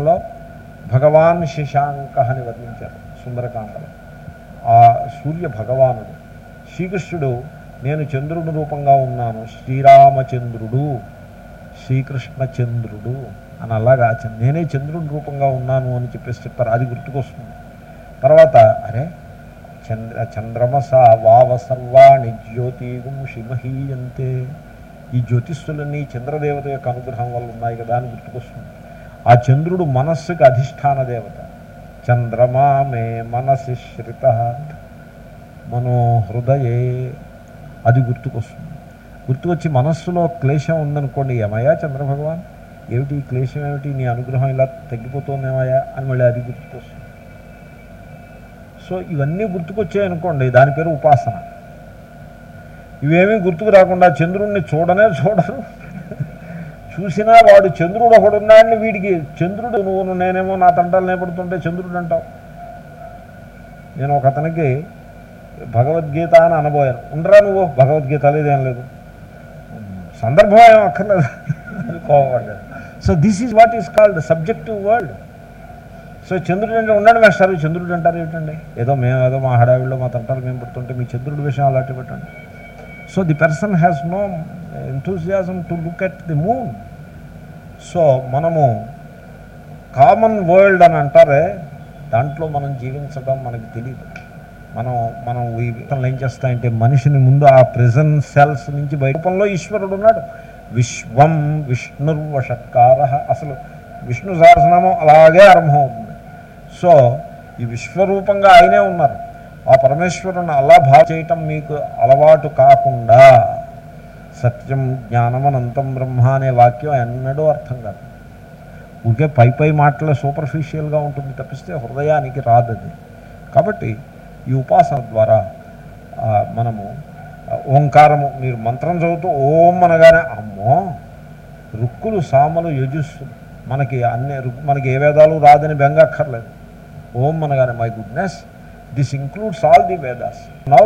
లో భగవాన్ శశాంక అని వర్ణించారు సుందరకాండలో. ఆ సూర్య భగవానుడు శ్రీకృష్ణుడు నేను చంద్రుడి రూపంగా ఉన్నాను శ్రీరామచంద్రుడు శ్రీకృష్ణ చంద్రుడు అని అలాగా నేనే చంద్రుడి రూపంగా ఉన్నాను అని చెప్పేసి చెప్పారు. అది గుర్తుకొస్తుంది. తర్వాత అరే చంద్ర చంద్రమస వావ సర్వాణి జ్యోతిగుం శిమహీయంతే ఈ జ్యోతిష్తులన్నీ చంద్రదేవత యొక్క అనుగ్రహం వల్ల ఉన్నాయి కదా అని గుర్తుకొస్తుంది. ఆ చంద్రుడు మనస్సుకి అధిష్టాన దేవత. చంద్రమా మే మనసి శ్రిత మనోహృదయే. అది గుర్తుకొస్తుంది. గుర్తుకొచ్చి మనస్సులో క్లేశం ఉందనుకోండి ఏమయ్యా చంద్రభగవాన్? ఏమిటి ఈ క్లేశం ఏమిటి? నీ అనుగ్రహం ఇలా తగ్గిపోతుందేమయ్యా? అని మళ్ళీ అది గుర్తుకొస్తుంది. సో ఇవన్నీ గుర్తుకొచ్చాయనుకోండి దాని పేరు ఉపాసన. ఇవేమీ గుర్తుకు రాకుండా చంద్రుణ్ణి చూడనే చూడరు. చూసినా వాడు చంద్రుడు ఒకడున్నాడని వీడికి చంద్రుడు నువ్వు నేనేమో నా తంటాలు నేపడుతుంటే చంద్రుడు అంటావు. నేను ఒక అతనికి భగవద్గీత అని అనబోయాను. ఉండరా నువ్వు? భగవద్గీత లేదేం లేదు. సందర్భం ఏం అక్కర్లేదు. కోపడ్డాడు so this is what is called subjective world so చంద్రుడు అంటే ఉండడం వేస్తారు చంద్రుడు అంటారు ఏమిటండి? ఏదో మేము ఏదో మా హడావిడిలో మా తంటాలు మేము పడుతుంటే మీ చంద్రుడి విషయం అలాంటి పెట్టండి. So the person has no enthusiasm to look at the moon so మనము కామన్ వరల్డ్ అని అంటారే దాంట్లో మనం జీవించడం మనకి తెలియదు మనం మనం ఈ విధంగా ఏం చేస్తాయంటే మనిషిని ముందు ఆ ప్రెజెంట్ సెల్స్ నుంచి బయటపంలో ఈశ్వరుడు ఉన్నాడు. విశ్వం విష్ణుర్వషత్కార అసలు విష్ణు సహస్రనామం అలాగే ఆరంభమవుతుంది. సో ఈ విశ్వరూపంగా ఆయనే ఉన్నారు. ఆ పరమేశ్వరుని అలా భావ చేయటం మీకు అలవాటు కాకుండా సత్యం జ్ఞానం అనంతం బ్రహ్మ అనే వాక్యం ఎన్నడూ అర్థం కాదు. ఊరికే పై పై మాటలు సూపర్ఫిషియల్గా ఉంటుంది తప్పిస్తే హృదయానికి రాదది కాబట్టి ఈ ఉపాసన ద్వారా మనము ఓంకారము మీరు మంత్రం చదువుతూ ఓం అనగానే అమ్మో రుక్కులు సామలు యజుస్సులు మనకి అన్ని మనకి ఏ వేదాలు రాదని బెంగక్కర్లేదు ఓం అనగానే my goodness this includes all the Vedas. Now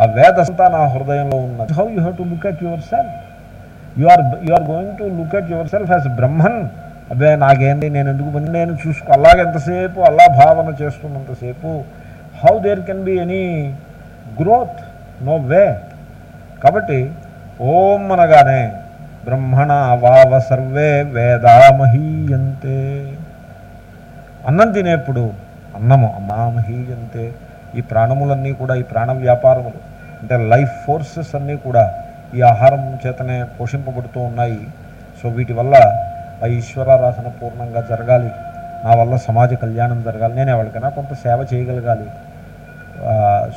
ఆ వేద అంతా నా హృదయంలో ఉన్నది how you have to look at yourself you are you are going to look at yourself as Brahman అదే నాకేంది? నేను ఎందుకు పని? నేను చూసుకో. అలాగెంతసేపు అలా భావన చేస్తున్నంతసేపు how there can be any growth no way కాబట్టి ఓం అనగానే బ్రహ్మణ వావ సర్వే వేదామహీయంతే. అన్నం తినేప్పుడు అన్నము అన్నామహీయంతే ఈ ప్రాణములన్నీ కూడా ఈ ప్రాణ వ్యాపారములు అంటే లైఫ్ ఫోర్సెస్ అన్నీ కూడా ఈ ఆహారం చేతనే పోషింపబడుతూ ఉన్నాయి. సో వీటి వల్ల ఆ ఈశ్వరారాధన పూర్ణంగా జరగాలి. నా వల్ల సమాజ కళ్యాణం జరగాలి. నేను ఎవరికైనా కొంత సేవ చేయగలగాలి.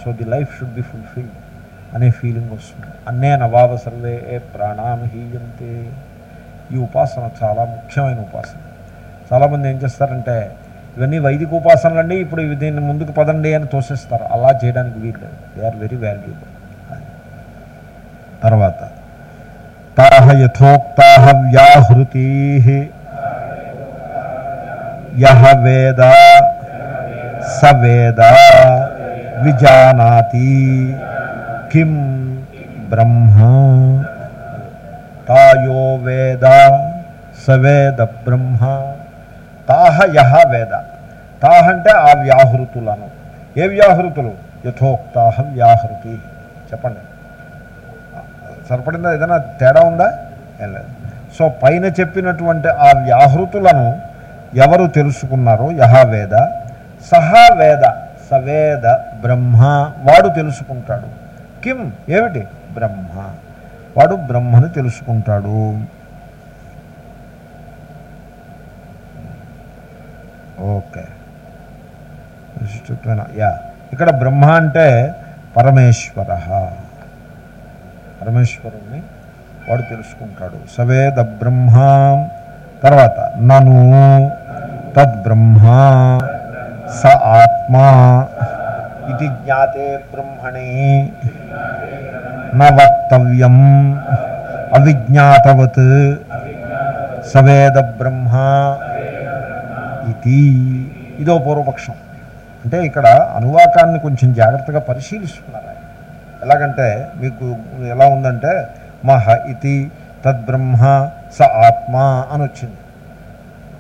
So the life should be fulfil అనే ఫీలింగ్ వస్తుంది. అన్నే నవావ సర్వే ఏ ప్రాణామహీయంతే ఈ ఉపాసన చాలా ముఖ్యమైన ఉపాసన. చాలామంది ఏం చేస్తారంటే ఇవన్నీ వైదిక ఉపాసనలు అండి. ఇప్పుడు దీన్ని ముందుకు పదండి అని తోసేస్తారు. అలా చేయడానికి వీల్లేదు. దే ఆర్ వెరీ వాల్యూబుల్ తర్వాత తాహ యథోక్తా వ్యాహృతి యహ వేద స వేద విజానాతి కిం బ్రహ్మ తాయో వేద స వేద బ్రహ్మ తాహ యహ వేద. తాహ అంటే ఆ వ్యాహృతులను. ఏ వ్యాహృతులు? యథోక్తాహ వ్యాహృతి. చెప్పండి. సరిపడిందా? ఏదైనా తేడా ఉందా? ఏం లేదు. సో పైన చెప్పినటువంటి ఆ వ్యాహృతులను ఎవరు తెలుసుకున్నారో? యహవేద సహా వేద. సవేద బ్రహ్మ. వాడు తెలుసుకుంటాడు. కిం? ఏమిటి? బ్రహ్మ. వాడు బ్రహ్మని తెలుసుకుంటాడు. ఓకే. విశిష్టత్వమైన యా. ఇక్కడ బ్రహ్మ అంటే పరమేశ్వర. పరమేశ్వరుణ్ణి వాడు తెలుసుకుంటాడు. సవేద బ్రహ్మ. తర్వాత నను తద్బ్రహ్మ. స ఆత్మా. ఇది జ్ఞాతే బ్రహ్మణి. నవక్తవ్యం అవిజ్ఞాతవత్. సవేద బ్రహ్మ. ఇది ఇదో పూర్వపక్షం. అంటే ఇక్కడ అనువాకాన్ని కొంచెం జాగ్రత్తగా పరిశీలిస్తున్నారు ఎలాగంటే మీకు ఎలా ఉందంటే మహ ఇది తద్బ్రహ్మ స ఆత్మ అని వచ్చింది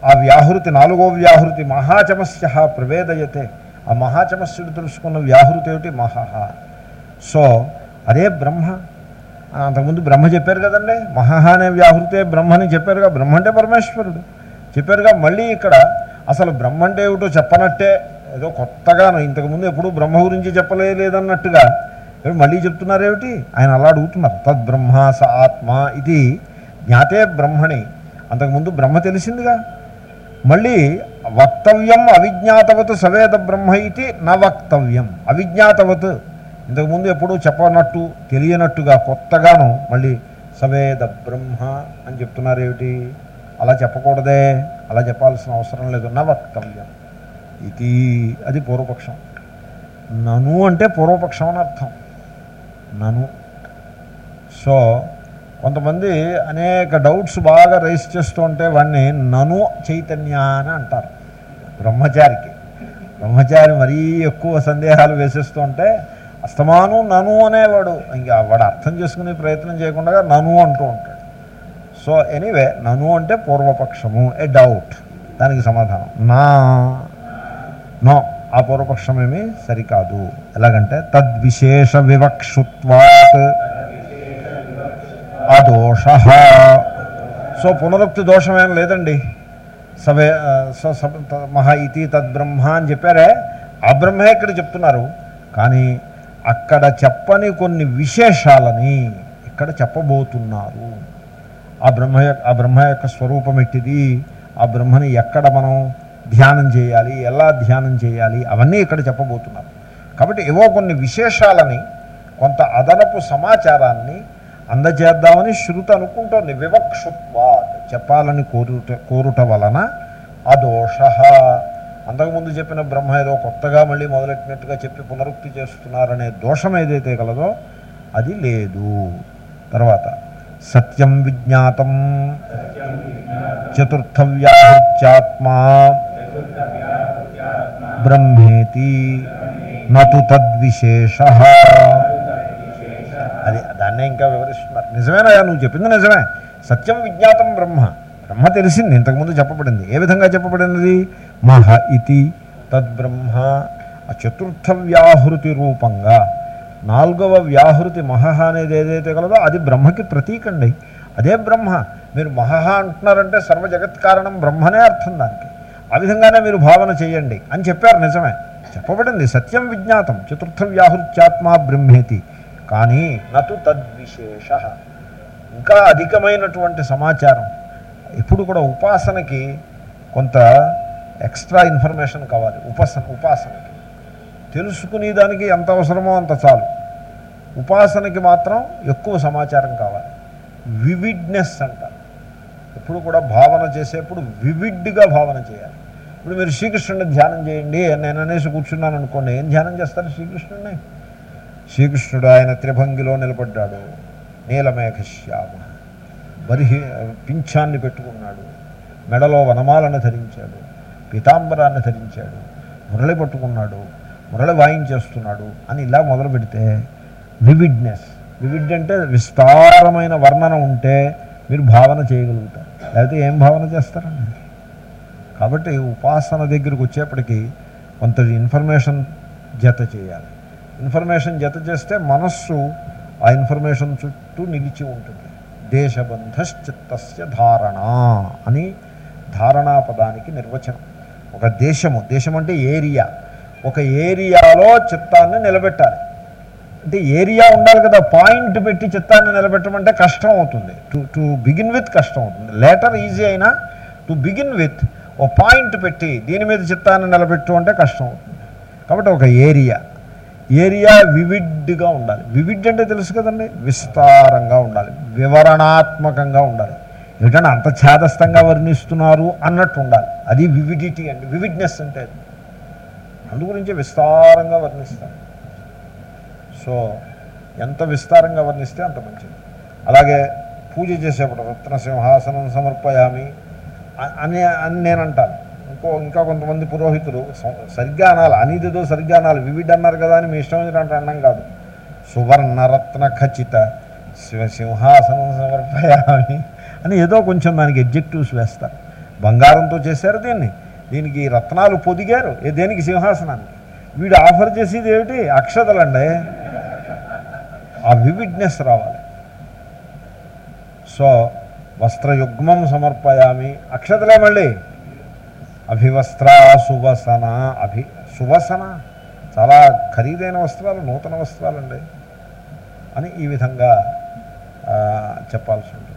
ఆ వ్యాహృతి నాలుగో వ్యాహృతి మహాచమస్య ప్రవేదయతే. ఆ మహాచమస్యుడు తెలుసుకున్న వ్యాహృతి ఏమిటి? మహహ సో అదే బ్రహ్మ అంతకుముందు బ్రహ్మ చెప్పారు కదండి. మహహ అనే వ్యాహృతే బ్రహ్మని చెప్పారుగా. బ్రహ్మ అంటే పరమేశ్వరుడు. చెప్పారుగా మళ్ళీ ఇక్కడ అసలు బ్రహ్మ అంటే ఏమిటో చెప్పనట్టే. ఏదో కొత్తగాను ఇంతకుముందు ఎప్పుడు బ్రహ్మ గురించి చెప్పలేదన్నట్టుగా మళ్ళీ చెప్తున్నారేమిటి? ఆయన అలా అడుగుతున్నారు. తద్బ్రహ్మ స ఆత్మ ఇది జ్ఞాతే బ్రహ్మణి. అంతకుముందు బ్రహ్మ తెలిసిందిగా. మళ్ళీ వక్తవ్యం అవిజ్ఞాతవత్ సవేద బ్రహ్మ ఇది నా వక్తవ్యం. అవిజ్ఞాతవత్ ఇంతకుముందు ఎప్పుడూ చెప్పనట్టు తెలియనట్టుగా కొత్తగాను మళ్ళీ సవేద బ్రహ్మ అని చెప్తున్నారేమిటి? అలా చెప్పకూడదే. అలా చెప్పాల్సిన అవసరం లేదు. నా వక్తవ్యం. ఇది అది పూర్వపక్షం. నను అంటే పూర్వపక్షం అని అర్థం. నను. సో కొంతమంది అనేక డౌట్స్ బాగా రైస్ చేస్తూ ఉంటే వాడిని నను చైతన్య అని అంటారు. బ్రహ్మచారికి. బ్రహ్మచారి మరీ ఎక్కువ సందేహాలు వేసేస్తూ ఉంటే అస్తమాను నను అనేవాడు. ఇంకా వాడు అర్థం చేసుకునే ప్రయత్నం చేయకుండా నను అంటూ ఉంటాడు. సో ఎనీవే నను అంటే పూర్వపక్షము ఏ డౌట్ దానికి సమాధానం. నా నో. ఆ పూర్వపక్షమేమి సరికాదు. ఎలాగంటే తద్విశేష వివక్షుత్వాత్ అదోష. సో పునరుక్తి దోషమేం లేదండి. సవే మహా ఇతి తద్బ్రహ్మ అని చెప్పారే. ఆ బ్రహ్మే ఇక్కడ చెప్తున్నారు. కానీ అక్కడ చెప్పని కొన్ని విశేషాలని ఇక్కడ చెప్పబోతున్నారు. ఆ బ్రహ్మ యొక్క ఆ బ్రహ్మ యొక్క స్వరూపం ఎట్టిది? ఆ బ్రహ్మని ఎక్కడ మనం ధ్యానం చేయాలి? ఎలా ధ్యానం చేయాలి? అవన్నీ ఇక్కడ చెప్పబోతున్నారు కాబట్టి ఏవో కొన్ని విశేషాలని కొంత అదనపు సమాచారాన్ని అందజేద్దామని శృతి అనుకుంటోంది. వివక్షుత్వా చెప్పాలని కోరుట కోరుట వలన అదోష. అంతకుముందు చెప్పిన బ్రహ్మ ఏదో కొత్తగా మళ్ళీ మొదలెట్టినట్టుగా చెప్పి పునరుక్తి చేస్తున్నారనే దోషం ఏదైతే కలదో అది లేదు. తర్వాత సత్యం విజ్ఞాతం చతుర్థ వ్యాహృత్యాత్మా బ్రహ్మేతి నతు తద్విశేష అది దాన్నే ఇంకా వివరిస్తున్నారు నిజమేనా నువ్వు చెప్పింది నిజమే సత్యం విజ్ఞాతం బ్రహ్మ బ్రహ్మ తెలిసింది ఇంతకుముందు చెప్పబడింది ఏ విధంగా చెప్పబడినది మహ ఇతి తద్బ్రహ్మ ఆ చతుర్థ వ్యాహృతి రూపంగా నాలుగవ వ్యాహృతి మహహ అనేది ఏదైతే కలదో అది బ్రహ్మకి ప్రతీకండి. అదే బ్రహ్మ. మీరు మహహ అంటున్నారంటే సర్వ జగత్ కారణం బ్రహ్మనే అర్థం దానికి. ఆ విధంగానే మీరు భావన చేయండి అని చెప్పారు నిజమే. చెప్పబడింది సత్యం విజ్ఞాతం. చతుర్థ వ్యాహృత్యాత్మా బ్రహ్మేతి. కానీ నటు తద్విశేష. ఇంకా అధికమైనటువంటి సమాచారం. ఇప్పుడు కూడా ఉపాసనకి కొంత ఎక్స్ట్రా ఇన్ఫర్మేషన్ కావాలి. ఉపాసన ఉపాసనకి. తెలుసుకునేదానికి ఎంత అవసరమో అంత చాలు. ఉపాసనకి మాత్రం ఎక్కువ సమాచారం కావాలి. వివిడ్నెస్ అంటారు ఎప్పుడు కూడా భావన చేసేప్పుడు వివిడ్గా భావన చేయాలి. ఇప్పుడు మీరు శ్రీకృష్ణుడిని ధ్యానం చేయండి నేను అనేసి కూర్చున్నాను అనుకోండి ఏం ధ్యానం చేస్తారు శ్రీకృష్ణుడిని? శ్రీకృష్ణుడు ఆయన త్రిభంగిలో నిలబడ్డాడు. నీలమేఘశ్యామ బరిహి పింఛాన్ని పెట్టుకున్నాడు. మెడలో వనమాలను ధరించాడు. పీతాంబరాన్ని ధరించాడు. మురళి పట్టుకున్నాడు. మురళి వాయించేస్తున్నాడు అని ఇలా మొదలు పెడితే వివిడ్నెస్. వివిడ్ అంటే విస్తారమైన వర్ణన ఉంటే మీరు భావన చేయగలుగుతారు. లేకపోతే ఏం భావన చేస్తారండి? కాబట్టి ఉపాసన దగ్గరికి వచ్చేప్పటికీ కొంత ఇన్ఫర్మేషన్ జత చేయాలి. ఇన్ఫర్మేషన్ జత చేస్తే మనస్సు ఆ ఇన్ఫర్మేషన్ చుట్టూ నిలిచి ఉంటుంది. దేశబంధశ్చిత్తస్య ధారణ అని ధారణా పదానికి నిర్వచనం. ఒక దేశము దేశం అంటే ఏరియా. ఒక ఏరియాలో చిత్తాన్ని నిలబెట్టాలి. అంటే ఏరియా ఉండాలి కదా పాయింట్ పెట్టి చిత్తాన్ని నిలబెట్టమంటే కష్టం అవుతుంది. టు టు బిగిన్ విత్ కష్టం అవుతుంది. లేటర్ ఈజీ అయినా టు బిగిన్ విత్ ఓ పాయింట్ పెట్టి దీని మీద చిత్తాన్ని నిలబెట్టు అంటే కష్టం అవుతుంది. కాబట్టి ఒక ఏరియా. ఏరియా వివిడ్గా ఉండాలి. వివిడ్ అంటే తెలుసు కదండి? విస్తారంగా ఉండాలి. వివరణాత్మకంగా ఉండాలి. ఏమిటంటే అంత ఛేదస్థంగా వర్ణిస్తున్నారు అన్నట్టు ఉండాలి. అది వివిడిటీ అండి. వివిడ్నెస్ అంటే అది. అందు గురించి విస్తారంగా వర్ణిస్తారు. సో ఎంత విస్తారంగా వర్ణిస్తే అంత మంచిది. అలాగే పూజ చేసేప్పుడు రత్నసింహాసనం సమర్పయామి అని అని నేను అంటాను ఇంకో ఇంకా కొంతమంది పురోహితులు సరిగ్గా అనాలి. అనేదిదో సరిగ్గా అనాలి. వివిడ్ అన్నారు కదా అని మీ ఇష్టం వచ్చినట్టు అన్నం కాదు. సువర్ణరత్న ఖచ్చిత శివ సింహాసనం సమర్పయామి అని ఏదో కొంచెం దానికి ఎగ్జెక్టివ్స్ వేస్తారు బంగారంతో చేశారు దీన్ని. దీనికి రత్నాలు పొదిగారు. ఏ దేనికి సింహాసనానికి? వీడు ఆఫర్ చేసేది ఏమిటి? అక్షతలండి ఆ వివిడ్నెస్ రావాలి. సో వస్త్రయుగ్మం సమర్పయామి. అక్షతలే మళ్ళీ. అభివస్త్ర సువసన అభి సువసన. చాలా ఖరీదైన వస్త్రాలు నూతన వస్త్రాలండి. అని ఈ విధంగా చెప్పాల్సి ఉంటుంది.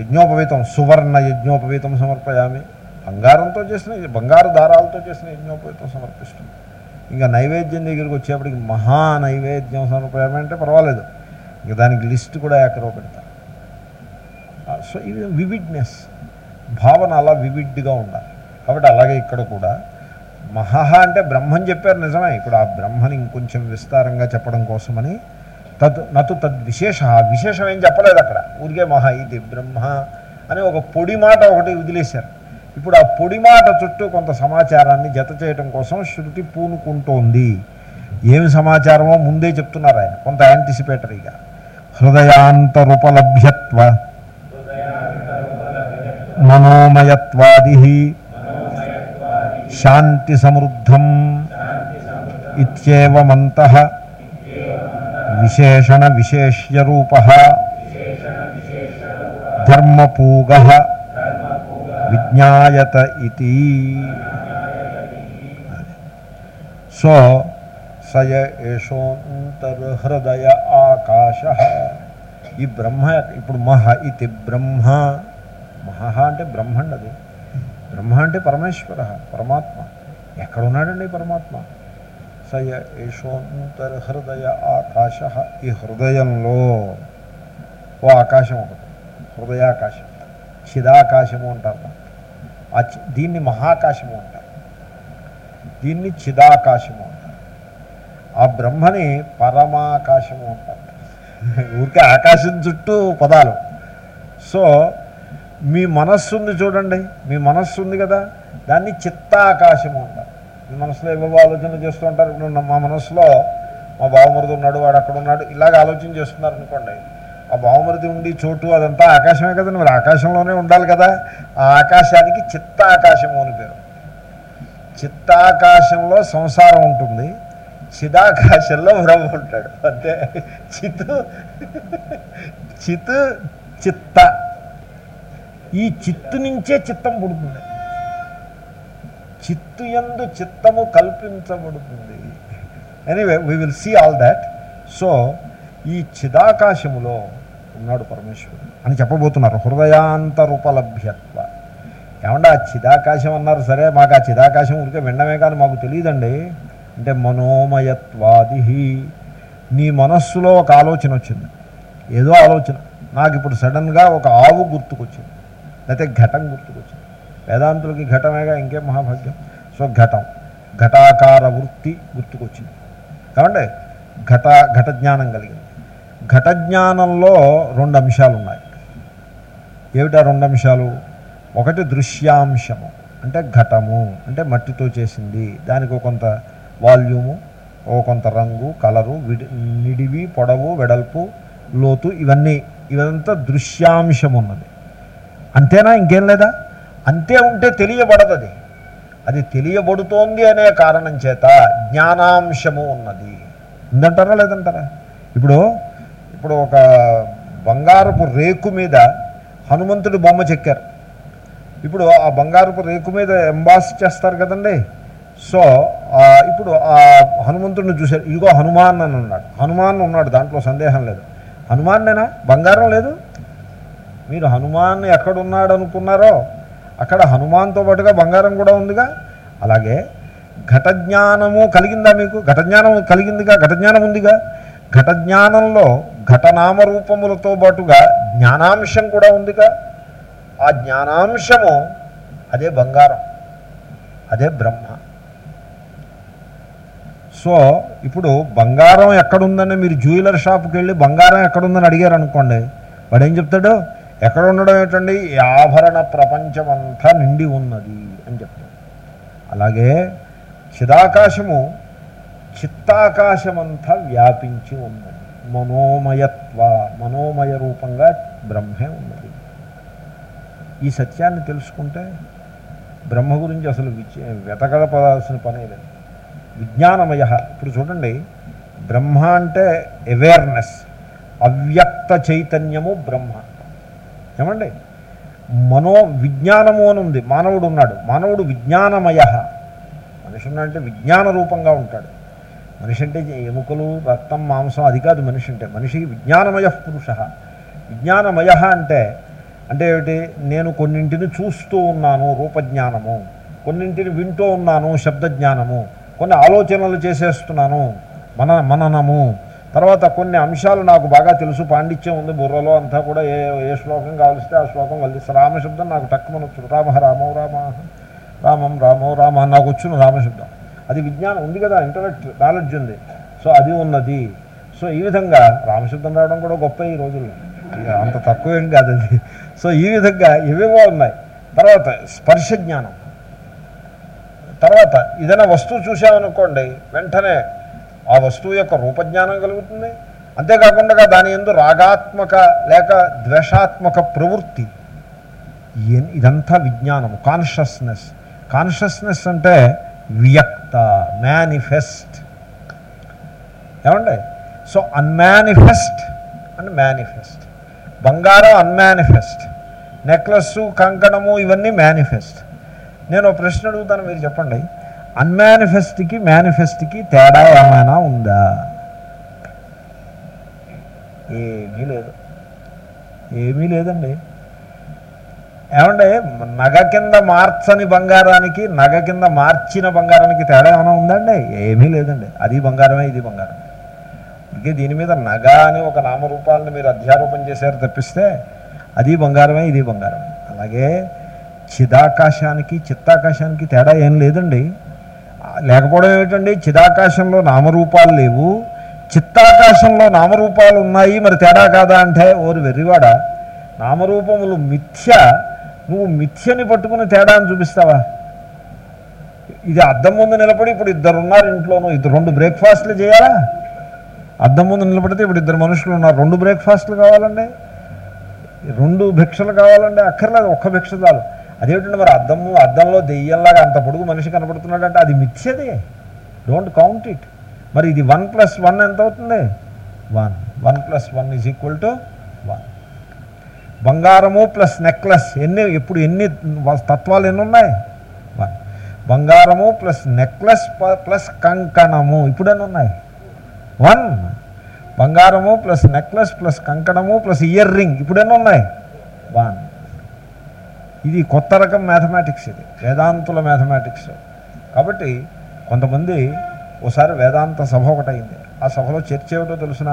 యజ్ఞోపవీతం సువర్ణ యజ్ఞోపవీతం సమర్పయామి. బంగారంతో చేసిన బంగారు దారాలతో చేసిన యజ్ఞోపవీతం సమర్పిస్తుంది. ఇంకా నైవేద్యం దగ్గరికి వచ్చేప్పటికి మహా నైవేద్యం సమర్పణ అంటే పర్వాలేదు. ఇంకా దానికి లిస్ట్ కూడా ఎక్కడో పెడతారు. సో ఇది వివిడ్నెస్ భావన అలా వివిడ్గా ఉండాలి. కాబట్టి అలాగే ఇక్కడ కూడా మహహ అంటే బ్రహ్మని చెప్పారు నిజమే. ఇప్పుడు ఆ బ్రహ్మని ఇంకొంచెం విస్తారంగా చెప్పడం కోసమని తద్ నతు తద్విశేష విశేషం ఏం చెప్పలేదు అక్కడ. ఊరికే మహా ఇది బ్రహ్మ అని ఒక పొడి మాట ఒకటి వదిలేశారు. ఇప్పుడు ఆ పొడిమాట చుట్టూ కొంత సమాచారాన్ని జత చేయడం కోసం శృతి పూనుకుంటోంది. ఏమి సమాచారమో ముందే చెప్తున్నారు ఆయన. కొంత యాంటిసిపేటరీగా హృదయాంతరుపలభ్యత్వ మనోమయత్వాది శాంతి సమృద్ధం ఇత్యేవమంత విశేషణ విశేష్యరూప ధర్మపూగ విజ్ఞాయత ఇది సో సయ ఏషోంతర్హృదయ ఆకాశ. ఈ బ్రహ్మ ఇప్పుడు మహ ఇది బ్రహ్మ. మహ అంటే బ్రహ్మండి అది. బ్రహ్మ అంటే పరమేశ్వర పరమాత్మ. ఎక్కడున్నాడండి పరమాత్మ? సయ ఏషోంతర్హృదయ ఆకాశ ఈ హృదయంలో. ఓ ఆకాశం ఒకటి. హృదయాకాశం. చిదాకాశము అంటారు దీన్ని మహాకాశము అంటారు. దీన్ని చిదాకాశము అంటారు. ఆ బ్రహ్మని పరమాకాశము అంటారు. ఊరికే ఆకాశం చుట్టూ పదాలు. సో మీ మనస్సు ఉంది చూడండి. మీ మనస్సు ఉంది కదా. దాన్ని చిత్తాకాశము అంటారు. మీ మనసులో ఏవో ఆలోచనలు చేస్తూ ఉంటారు. ఇప్పుడు మా మనసులో మా బావమరుదు ఉన్నాడు వాడు అక్కడ ఉన్నాడు ఇలాగ ఆలోచన చేస్తున్నారు అనుకోండి ఆ బావమరిది ఉండి చోటు అదంతా ఆకాశమే కదండి మరి ఆకాశంలోనే ఉండాలి కదా. ఆ ఆకాశానికి చిత్తాకాశము అని పేరు. చిత్తాకాశంలో సంసారం ఉంటుంది చిదాకాశంలో బ్రహ్మ ఉంటాడు. అంతే చిత్తు చిత్ చిత్త. ఈ చిత్తు నుంచే చిత్తం పుడుతుంది. చిత్తు ఎందు చిత్తము కల్పించబడుతుంది. Anyway we will see all that so ఈ చిదాకాశములో ఉన్నాడు పరమేశ్వరుడు. అని చెప్పబోతున్నారు. హృదయాంతరుపలభ్యత్వ ఏమంటే ఆ చిదాకాశం అన్నారు. సరే మాకు ఆ చిదాకాశం ఊరికే వినడమే కానీ మాకు తెలియదండి. అంటే మనోమయత్వాది. నీ మనస్సులో ఒక ఆలోచన వచ్చింది. ఏదో ఆలోచన. నాకు ఇప్పుడు సడన్గా ఒక ఆవు గుర్తుకొచ్చింది. లేకపోతే ఘటం గుర్తుకొచ్చింది. వేదాంతులకి ఘటమేగా ఇంకేం మహాభాగ్యం? సో ఘటం. ఘటాకార వృత్తి గుర్తుకొచ్చింది. కాబట్టి ఘట ఘట జ్ఞానం కలిగింది. ఘట జ్ఞానంలో రెండు అంశాలు ఉన్నాయి. ఏమిటా రెండు అంశాలు? ఒకటి దృశ్యాంశము అంటే ఘటము అంటే మట్టితో చేసింది. దానికి ఒక కొంత వాల్యూము ఓ కొంత రంగు కలరు విడి నిడివి పొడవు వెడల్పు లోతు ఇవన్నీ ఇవంతా దృశ్యాంశం ఉన్నది అంతేనా? ఇంకేం లేదా? అంతే ఉంటే తెలియబడదు అది. అది తెలియబడుతోంది అనే కారణం చేత జ్ఞానాంశము ఉన్నది. ఉందంటారా లేదంటారా? ఇప్పుడు ఇప్పుడు ఒక బంగారపు రేకు మీద హనుమంతుడి బొమ్మ చెక్కారు. ఇప్పుడు ఆ బంగారపు రేకు మీద ఎంబాస్ చేస్తారు కదండి. సో ఇప్పుడు ఆ హనుమంతుడిని చూశారు. ఇదిగో హనుమాన్ అని ఉన్నాడు. హనుమాన్ ఉన్నాడు దాంట్లో సందేహం లేదు. హనుమాన్నేనా? బంగారం లేదు. మీరు హనుమాన్ ఎక్కడున్నాడు అనుకున్నారో అక్కడ హనుమాన్తో పాటుగా బంగారం కూడా ఉందిగా. అలాగే ఘటజ్ఞానము కలిగిందా మీకు? ఘటజ్ఞానం కలిగిందిగా? ఘటజ్ఞానం ఉందిగా. ఘటజ్ఞానంలో ఘటనామరూపములతో ఘటనామ రూపములతో పాటుగా జ్ఞానాంశం కూడా ఉందిగా. ఆ జ్ఞానాంశము అదే బంగారం అదే బ్రహ్మ. సో ఇప్పుడు బంగారం ఎక్కడుందని మీరు జ్యువెలర్ షాప్కి వెళ్ళి బంగారం ఎక్కడుందని అడిగారు అనుకోండి వాడు ఏం చెప్తాడు? ఎక్కడ ఉండడం ఏంటండి ఆభరణ ప్రపంచం అంతా నిండి ఉన్నది అని చెప్తాడు. అలాగే చిదాకాశము చిత్తాకాశమంతా వ్యాపించి ఉన్నది. మనోమయత్వ మనోమయ రూపంగా బ్రహ్మే ఉన్నది. ఈ సత్యాన్ని తెలుసుకుంటే బ్రహ్మ గురించి అసలు విచ- వెతకడపడాల్సిన పనే లేదు. విజ్ఞానమయ. ఇప్పుడు చూడండి బ్రహ్మ అంటే అవేర్నెస్ అవ్యక్త చైతన్యము బ్రహ్మ. ఏమండి? మనో విజ్ఞానము అని ఉంది. మానవుడు ఉన్నాడు. మానవుడు విజ్ఞానమయ. మనిషి విజ్ఞాన రూపంగా ఉంటాడు. మనిషి అంటే ఎముకలు రక్తం మాంసం అది కాదు మనిషి అంటే మనిషికి విజ్ఞానమయ పురుష. విజ్ఞానమయ అంటే అంటే ఏమిటి? నేను కొన్నింటిని చూస్తూ ఉన్నాను రూపజ్ఞానము. కొన్నింటిని వింటూ ఉన్నాను శబ్దజ్ఞానము. కొన్ని ఆలోచనలు చేసేస్తున్నాను మన మననము. తర్వాత కొన్ని అంశాలు నాకు బాగా తెలుసు. పాండిత్యం ఉంది బుర్రలో అంతా కూడా ఏ ఏ శ్లోకం కావలిస్తే ఆ శ్లోకం వల్లిస్తే రామశబ్దం నాకు టక్కుమనొచ్చు రామ రామో రామ. రామం రామో రామ నాకు వచ్చును రామశబ్దం. అది విజ్ఞానం ఉంది కదా ఇంటలెక్ట్ నాలెడ్జ్ ఉంది. సో అది ఉన్నది. సో ఈ విధంగా రామశబ్దం రావడం కూడా గొప్ప ఈ రోజుల్లో. అంత తక్కువేం కాదు అది సో ఈ విధంగా ఇవేవో ఉన్నాయి. తర్వాత స్పర్శ జ్ఞానం. తర్వాత ఏదైనా వస్తువు చూసామనుకోండి వెంటనే ఆ వస్తువు యొక్క రూపజ్ఞానం కలుగుతుంది. అంతేకాకుండా దాని ఎందు రాగాత్మక లేక ద్వేషాత్మక ప్రవృత్తి. ఇదంతా విజ్ఞానము కాన్షియస్నెస్ కాన్షియస్నెస్ అంటే వ్యక్త మేనిఫెస్ట్ ఏమండి? సో అన్మానిఫెస్ట్ అండ్ మేనిఫెస్ట్ బంగారం అన్మానిఫెస్ట్ నెక్లెస్ కంకణము ఇవన్నీ మేనిఫెస్ట్ నేను ప్రశ్న అడుగుతాను మీరు చెప్పండి. అన్మానిఫెస్ట్కి మేనిఫెస్ట్కి తేడా ఏమైనా ఉందా? ఏమీ లేదు. ఏమీ లేదండి. ఏమంటే నగ కింద మార్చని బంగారానికి నగ కింద మార్చిన బంగారానికి తేడా ఏమైనా ఉందండి? ఏమీ లేదండి. అది బంగారమే ఇది బంగారం ఇంకే దీని మీద నగ అని ఒక నామరూపాలను మీరు అధ్యారోపణ చేశారు తప్పిస్తే అది బంగారమే ఇది బంగారమే. అలాగే చిదాకాశానికి చిత్తాకాశానికి తేడా ఏం లేదండి. లేకపోవడం ఏమిటండి? చిదాకాశంలో నామరూపాలు లేవు. చిత్తాకాశంలో నామరూపాలు ఉన్నాయి మరి తేడా కాదా అంటే ఓరు వెర్రివాడ నామరూపములు మిథ్య నువ్వు మిథ్యని పట్టుకుని తేడాన్ని చూపిస్తావా? ఇది అద్దం ముందు నిలబడి ఇప్పుడు ఇద్దరు ఉన్నారు ఇంట్లోనూ. ఇద్దరు రెండు బ్రేక్ఫాస్ట్లు చేయాలా? అద్దం ముందు నిలబడితే ఇప్పుడు ఇద్దరు మనుషులు ఉన్నారు. రెండు బ్రేక్ఫాస్ట్లు కావాలండి. రెండు భిక్షలు కావాలండి. అక్కర్లేదు ఒక్క భిక్ష చాలు. అదేమిటంటే మరి అద్దము అద్దంలో దెయ్యంలాగా అంత పొడుగు మనిషి కనపడుతున్నాడంటే అది మిథ్యదే. డోంట్ కౌంట్ ఇట్ మరి ఇది వన్ ప్లస్ వన్ ఎంత అవుతుంది? One. One plus one is equal to one. బంగారము ప్లస్ నెక్లెస్ ఎన్ని ఇప్పుడు ఎన్ని తత్వాలు ఎన్ని ఉన్నాయి? వన్. బంగారము ప్లస్ నెక్లెస్ ప్లస్ కంకణము ఇప్పుడు ఎన్ని ఉన్నాయి? వన్. బంగారము ప్లస్ నెక్లెస్ ప్లస్ కంకణము ప్లస్ ఇయర్ రింగ్ ఇప్పుడు ఎన్ని ఉన్నాయి? వన్. ఇది కొత్త రకం మ్యాథమెటిక్స్ ఇది వేదాంతుల మ్యాథమెటిక్స్. కాబట్టి కొంతమంది ఓసారి వేదాంత సభ ఒకటైంది. ఆ సభలో చర్చ ఏమిటో తెలుసిన?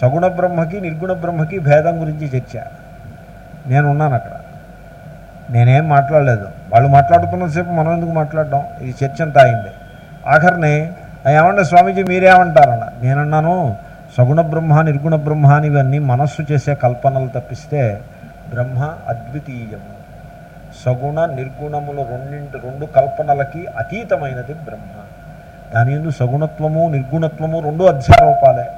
సగుణ బ్రహ్మకి నిర్గుణ బ్రహ్మకి భేదం గురించి చర్చ. నేను ఉన్నాను అక్కడ. నేనేం మాట్లాడలేదు. వాళ్ళు మాట్లాడుతున్నసేపు మనం ఎందుకు మాట్లాడడం? ఇది చర్చ అంతా అయింది. ఆఖరిని "ఆ, ఏమండి స్వామీజీ మీరేమంటారన్న? నేనన్నాను. సగుణ బ్రహ్మ నిర్గుణ బ్రహ్మ అని ఇవన్నీ మనస్సు చేసే కల్పనలు తప్పిస్తే బ్రహ్మ అద్వితీయము. సగుణ నిర్గుణములు రెండింటి రెండు కల్పనలకి అతీతమైనది బ్రహ్మ. దాని ఎందు సగుణత్వము నిర్గుణత్వము రెండు అధ్యారూపాలే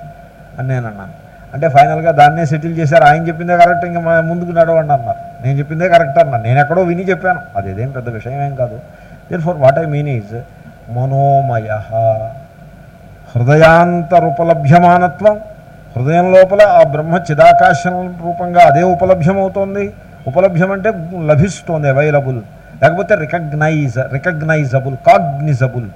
అని నేను అన్నాను అంటే ఫైనల్గా దాన్నే సెటిల్ చేశారు. ఆయన చెప్పిందే కరెక్ట్ ఇంకా ముందుకు నడవండి అన్నారు. నేను చెప్పిందే కరెక్ట్ అన్నాను నేను ఎక్కడో విని చెప్పాను. అదేదేం పెద్ద విషయం ఏం కాదు. Therefore what I mean is మనోమయ హృదయాంతరుపలభ్యమానత్వం. హృదయం లోపల ఆ బ్రహ్మ చిదాకాశం రూపంగా అదే ఉపలభ్యమవుతోంది. ఉపలభ్యం అంటే లభిస్తోంది అవైలబుల్ లేకపోతే రికగ్నైజ్ రికగ్నైజబుల్ కాగ్నిజబుల్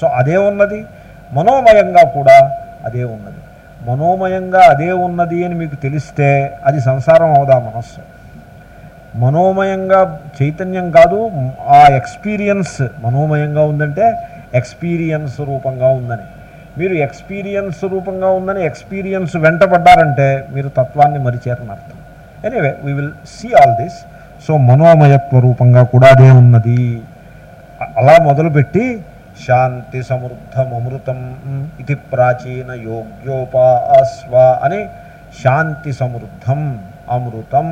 సో అదే ఉన్నది. మనోమయంగా కూడా అదే ఉన్నది. మనోమయంగా అదే ఉన్నది అని మీకు తెలిస్తే అది సంసారం అవదా మనస్సు? మనోమయంగా చైతన్యం కాదు ఆ ఎక్స్పీరియన్స్ మనోమయంగా ఉందంటే ఎక్స్పీరియన్స్ రూపంగా ఉందని. మీరు ఎక్స్పీరియన్స్ రూపంగా ఉందని ఎక్స్పీరియన్స్ వెంటబడ్డారంటే మీరు తత్వాన్ని మరిచారని అర్థం. Anyway we will see all this so మనోమయత్వ రూపంగా కూడా అదే ఉన్నది. అలా మొదలుపెట్టి శాంతి సమృద్ధమృతం ఇది ప్రాచీన యోగ్యోపాస్వ అని శాంతి సమృద్ధం అమృతం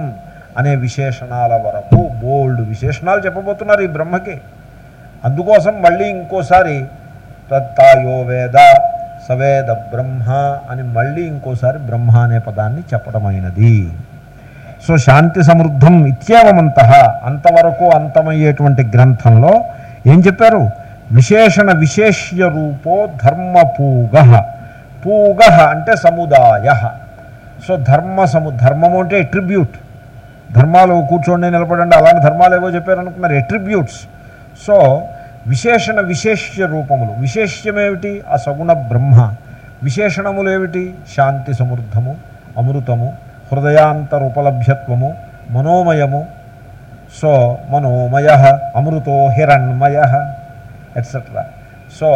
అనే విశేషణాల వరకు బోల్డ్ విశేషణాలు చెప్పబోతున్నారు ఈ బ్రహ్మకి. అందుకోసం మళ్ళీ ఇంకోసారి తత్తాయో వేద సవేద బ్రహ్మ అని మళ్ళీ ఇంకోసారి బ్రహ్మ అనే పదాన్ని చెప్పడమైనది. సో శాంతి సమృద్ధం ఇత్యేవమంత అంతవరకు అంతమయ్యేటువంటి గ్రంథంలో ఏం చెప్పారు? విశేషణ విశేష్య రూపో ధర్మపూగ. పూగ అంటే సముదాయ. సో ధర్మ సము ధర్మము అంటే ఎట్రిబ్యూట్ ధర్మాలు కూర్చోండి నిలబడండి అలాంటి ధర్మాలు ఏవో చెప్పారనుకున్నారు. ఎట్రిబ్యూట్స్ సో విశేషణ విశేష్య రూపములు. విశేష్యమేమిటి? ఆ సగుణ బ్రహ్మ. విశేషణములు ఏమిటి? శాంతి సమృద్ధము అమృతము హృదయాంతరుపలభ్యత్వము మనోమయము. సో మనోమయ అమృతో హిరణ్మయ. ఎట్సెట్రా సో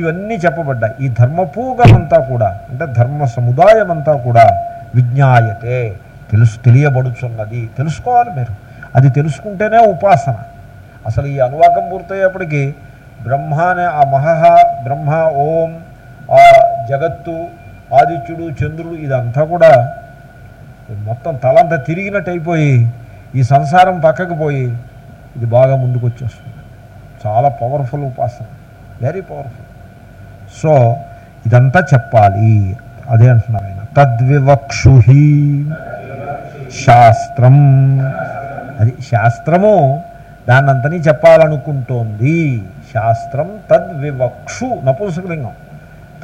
ఇవన్నీ చెప్పబడ్డాయి. ఈ ధర్మపూగమంతా కూడా అంటే ధర్మ సముదాయం అంతా కూడా విజ్ఞాయతే తెలుసు తెలియబడుచున్నది. తెలుసుకోవాలి మీరు. అది తెలుసుకుంటేనే ఉపాసన. అసలు ఈ అనువాకం పూర్తయ్యేప్పటికీ బ్రహ్మ అనే ఆ మహహ బ్రహ్మ ఓం ఆ జగత్తు ఆదిత్యుడు చంద్రుడు ఇదంతా కూడా మొత్తం తలంతా తిరిగినట్టు అయిపోయి ఈ సంసారం పక్కకు పోయి ఇది బాగా ముందుకు వచ్చేస్తుంది చాలా పవర్ఫుల్ ఉపాసన. వెరీ పవర్ఫుల్ సో ఇదంతా చెప్పాలి. అదే అంటున్నారు ఆయన తద్వివక్షు శాస్త్రం. అది శాస్త్రము దాన్నంతని చెప్పాలనుకుంటోంది. శాస్త్రం తద్వివక్షు నపూంసకలింగం.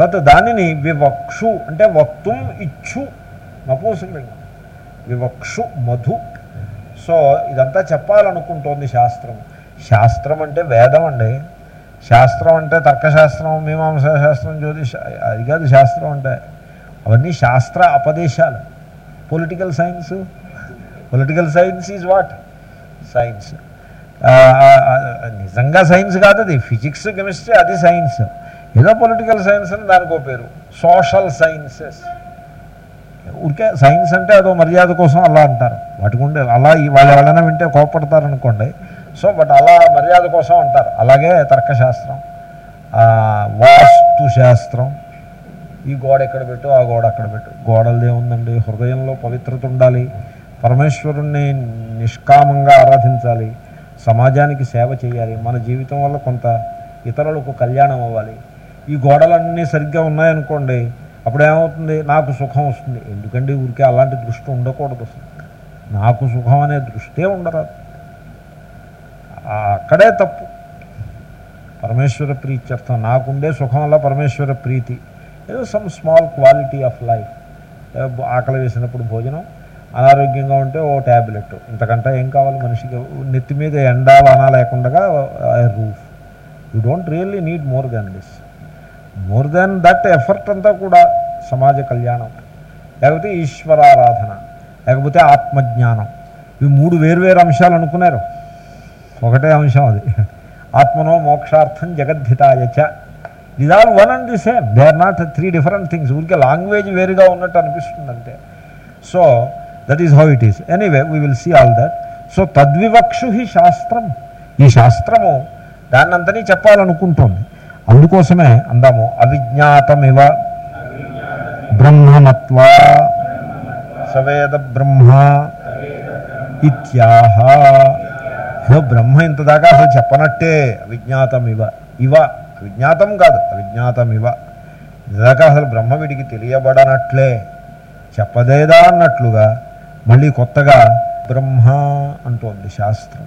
తత్ దానిని వివక్షు అంటే వక్తుం ఇచ్చు నపూంసకలింగం. వివక్షు మధు. సో ఇదంతా చెప్పాలనుకుంటోంది శాస్త్రం. శాస్త్రం అంటే వేదం అండి. శాస్త్రం అంటే తర్కశాస్త్రం మీమాంసా శాస్త్రం జ్యోతిష అది కాదు శాస్త్రం అంటే అవన్నీ శాస్త్ర అపదేశాలు. Political science political science is what science నిజంగా సైన్స్ కాదు అది. ఫిజిక్స్ కెమిస్ట్రీ అది సైన్స్ ఏదో పొలిటికల్ సైన్స్ అని దానికో పేరు. సోషల్ సైన్సెస్ ఊరికే సైన్స్ అంటే అదో మర్యాద కోసం అలా అంటారు. వాటికి ఉండే అలా వాళ్ళు ఎవరైనా వింటే కోపడతారనుకోండి సో బట్ అలా మర్యాద కోసం అంటారు. అలాగే తర్కశాస్త్రం. వాస్తు శాస్త్రం ఈ గోడ ఎక్కడ పెట్టు ఆ గోడ అక్కడ పెట్టు. గోడలదే ఉందండి. హృదయంలో పవిత్రత ఉండాలి. పరమేశ్వరుణ్ణి నిష్కామంగా ఆరాధించాలి. సమాజానికి సేవ చేయాలి. మన జీవితం వల్ల కొంత ఇతరులకు కళ్యాణం అవ్వాలి. ఈ గోడలన్నీ సరిగ్గా ఉన్నాయనుకోండి అప్పుడు ఏమవుతుంది? నాకు సుఖం వస్తుంది. ఎందుకంటే ఊరికే అలాంటి దృష్టి ఉండకూడదు. నాకు సుఖం అనే దృష్టే ఉండరాదు. అక్కడే తప్పు. పరమేశ్వర ప్రీత్యర్థం నాకుండే సుఖం పరమేశ్వర ప్రీతి. ఏదో some small quality of life ఆకలి వేసినప్పుడు భోజనం అనారోగ్యంగా ఉంటే ఓ ట్యాబ్లెట్ ఇంతకంటే ఏం కావాలి మనిషికి? నెత్తి మీద ఎండ వాన లేకుండా roof you don't really need more than this more than that effort అంతా కూడా సమాజ కళ్యాణం. లేకపోతే ఈశ్వరారాధన. లేకపోతే ఆత్మజ్ఞానం. ఇవి మూడు వేరు అంశాలు అనుకున్నారు. ఒకటే అంశం అది. ఆత్మనో మోక్షార్థం జగద్భితాయచ చ. ఇది all one and the same they are not three different things ఊరికే లాంగ్వేజ్ వేరుగా ఉన్నట్టు అనిపిస్తుంది అంతే. So that is how it is anyway we will see all that so తద్వివక్షు హి శాస్త్రం. ఈ శాస్త్రము దాన్నంతని చెప్పాలనుకుంటోంది. అందుకోసమే అందాము అవిజ్ఞాతమివ. బ్రహ్మణత్వ. సవేద బ్రహ్మ. ఇత్యాహ. ఏదో బ్రహ్మ ఇంత దాకా అసలు చెప్పనట్టే. అవిజ్ఞాతం ఇవ. ఇవ అవిజ్ఞాతం కాదు అవిజ్ఞాతం ఇవ ఇంతదాకా అసలు బ్రహ్మ వీడికి తెలియబడనట్లే. చెప్పదేదా అన్నట్లుగా మళ్ళీ కొత్తగా బ్రహ్మ అంటోంది శాస్త్రం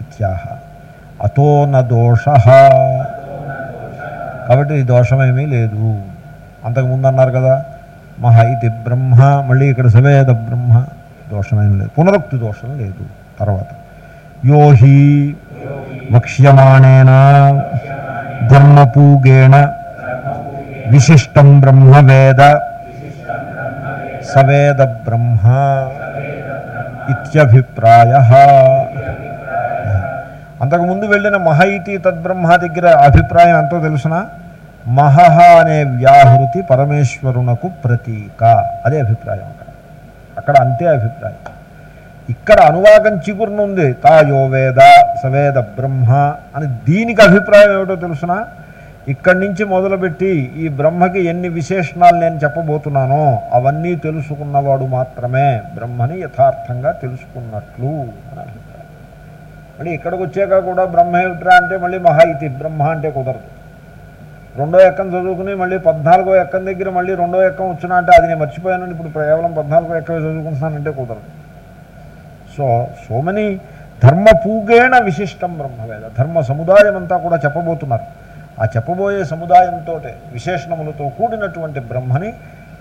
ఇత్యాహ. అతో నోష దోష. కాబట్టి ఈ దోషమేమీ లేదు. అంతకుముందు అన్నారు కదా మహ ఇది బ్రహ్మ మళ్ళీ ఇక్కడ సవేద బ్రహ్మ. దోషమేం లేదు. పునరుక్తి దోషం లేదు తర్వాత. యోహి వక్ష్యమాణేన ధర్మపూగేణ విశిష్టం బ్రహ్మవేద సవేద బ్రహ్మ ఇత్యభిప్రాయ అంతకుముందు వెళ్ళిన మహ ఇతి తద్బ్రహ్మ దగ్గర అభిప్రాయం ఎంతో తెలుసిన? మహహ అనే వ్యాహృతి పరమేశ్వరునకు ప్రతీక. అదే అభిప్రాయం అక్కడ. అక్కడ అంతే అభిప్రాయం. ఇక్కడ అనువాదం చిగురునుంది. తాయో వేద సవేద బ్రహ్మ అని దీనికి అభిప్రాయం ఏమిటో తెలుసిన? ఇక్కడి నుంచి మొదలుపెట్టి ఈ బ్రహ్మకి ఎన్ని విశేషణాలు నేను చెప్పబోతున్నానో అవన్నీ తెలుసుకున్నవాడు మాత్రమే బ్రహ్మని యథార్థంగా తెలుసుకున్నట్లు అని అభిప్రాయం. మళ్ళీ ఇక్కడికి వచ్చాక కూడా బ్రహ్మ ఏమిట్రా అంటే మళ్ళీ మహా ఇది బ్రహ్మ అంటే కుదరదు. రెండో ఎక్కం చదువుకుని మళ్ళీ పద్నాలుగో ఎక్కం దగ్గర మళ్ళీ రెండో ఎక్కం వచ్చినా అంటే అది నేను మర్చిపోయాను ఇప్పుడు కేవలం పద్నాలుగో ఎక్కమే చదువుకుంటున్నానంటే కుదరదు. సో సో మెనీ ధర్మపూగేణ విశిష్టం బ్రహ్మవేద. ధర్మ సముదాయం అంతా కూడా చెప్పబోతున్నారు. ఆ చెప్పబోయే సముదాయంతో విశేషణములతో కూడినటువంటి బ్రహ్మని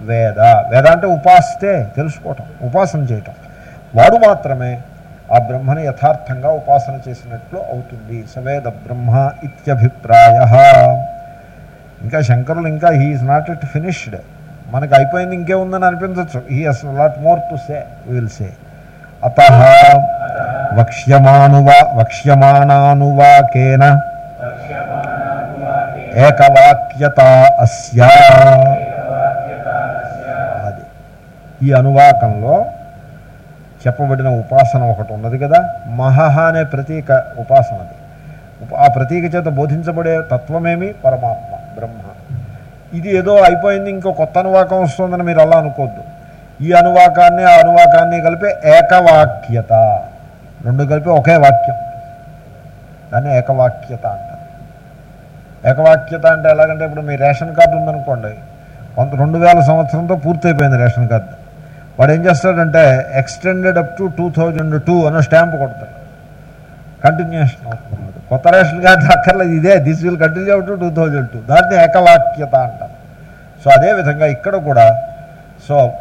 వేద. వేద అంటే ఉపాస్తే తెలుసుకోవటం ఉపాసన చేయటం. వాడు మాత్రమే ఆ బ్రహ్మని యథార్థంగా ఉపాసన చేసినట్లు అవుతుంది. సవేద బ్రహ్మ ఇత్యభిప్రాయ. ఇంకా శంకరులు ఇంకా హీఈస్ నాట్ ఇట్ ఫినిష్డ్ మనకు అయిపోయింది ఇంకే ఉందని అనిపించవచ్చు. He has lot more to say will say అత వక్ష్యమానువా వక్ష్యమానానువాకేన ఏకవాక్యత అస్యా అది ఈ అనువాకంలో చెప్పబడిన ఉపాసన ఒకటి ఉన్నది కదా? మహహ అనే ప్రతీక ఉపాసన అది. ఉప- ఆ ప్రతీక చేత బోధించబడే తత్వమేమి? పరమాత్మ బ్రహ్మ. ఇది ఏదో అయిపోయింది ఇంకో కొత్త అనువాకం వస్తుందని మీరు అలా అనుకోవద్దు. ఈ అనువాకాన్ని ఆ అనువాకాన్ని కలిపి ఏకవాక్యత. రెండు కలిపి ఒకే వాక్యం. దాన్ని ఏకవాక్యత అంటారు. ఏకవాక్యత అంటే ఎలాగంటే ఇప్పుడు మీ రేషన్ కార్డు ఉందనుకోండి కొంత రెండు వేల సంవత్సరంతో పూర్తయిపోయింది రేషన్ కార్డు. వాడు ఏం చేస్తాడంటే extended up to two thousand two అన్న స్టాంప్ కొడతాడు. కంటిన్యూషన్ అవుతున్నాడు కొత్త రేషన్ కార్డు అక్కర్లేదు ఇదే this will continue up to two thousand two. దాన్ని ఏకవాక్యత అంటారు. సో అదేవిధంగా ఇక్కడ కూడా సో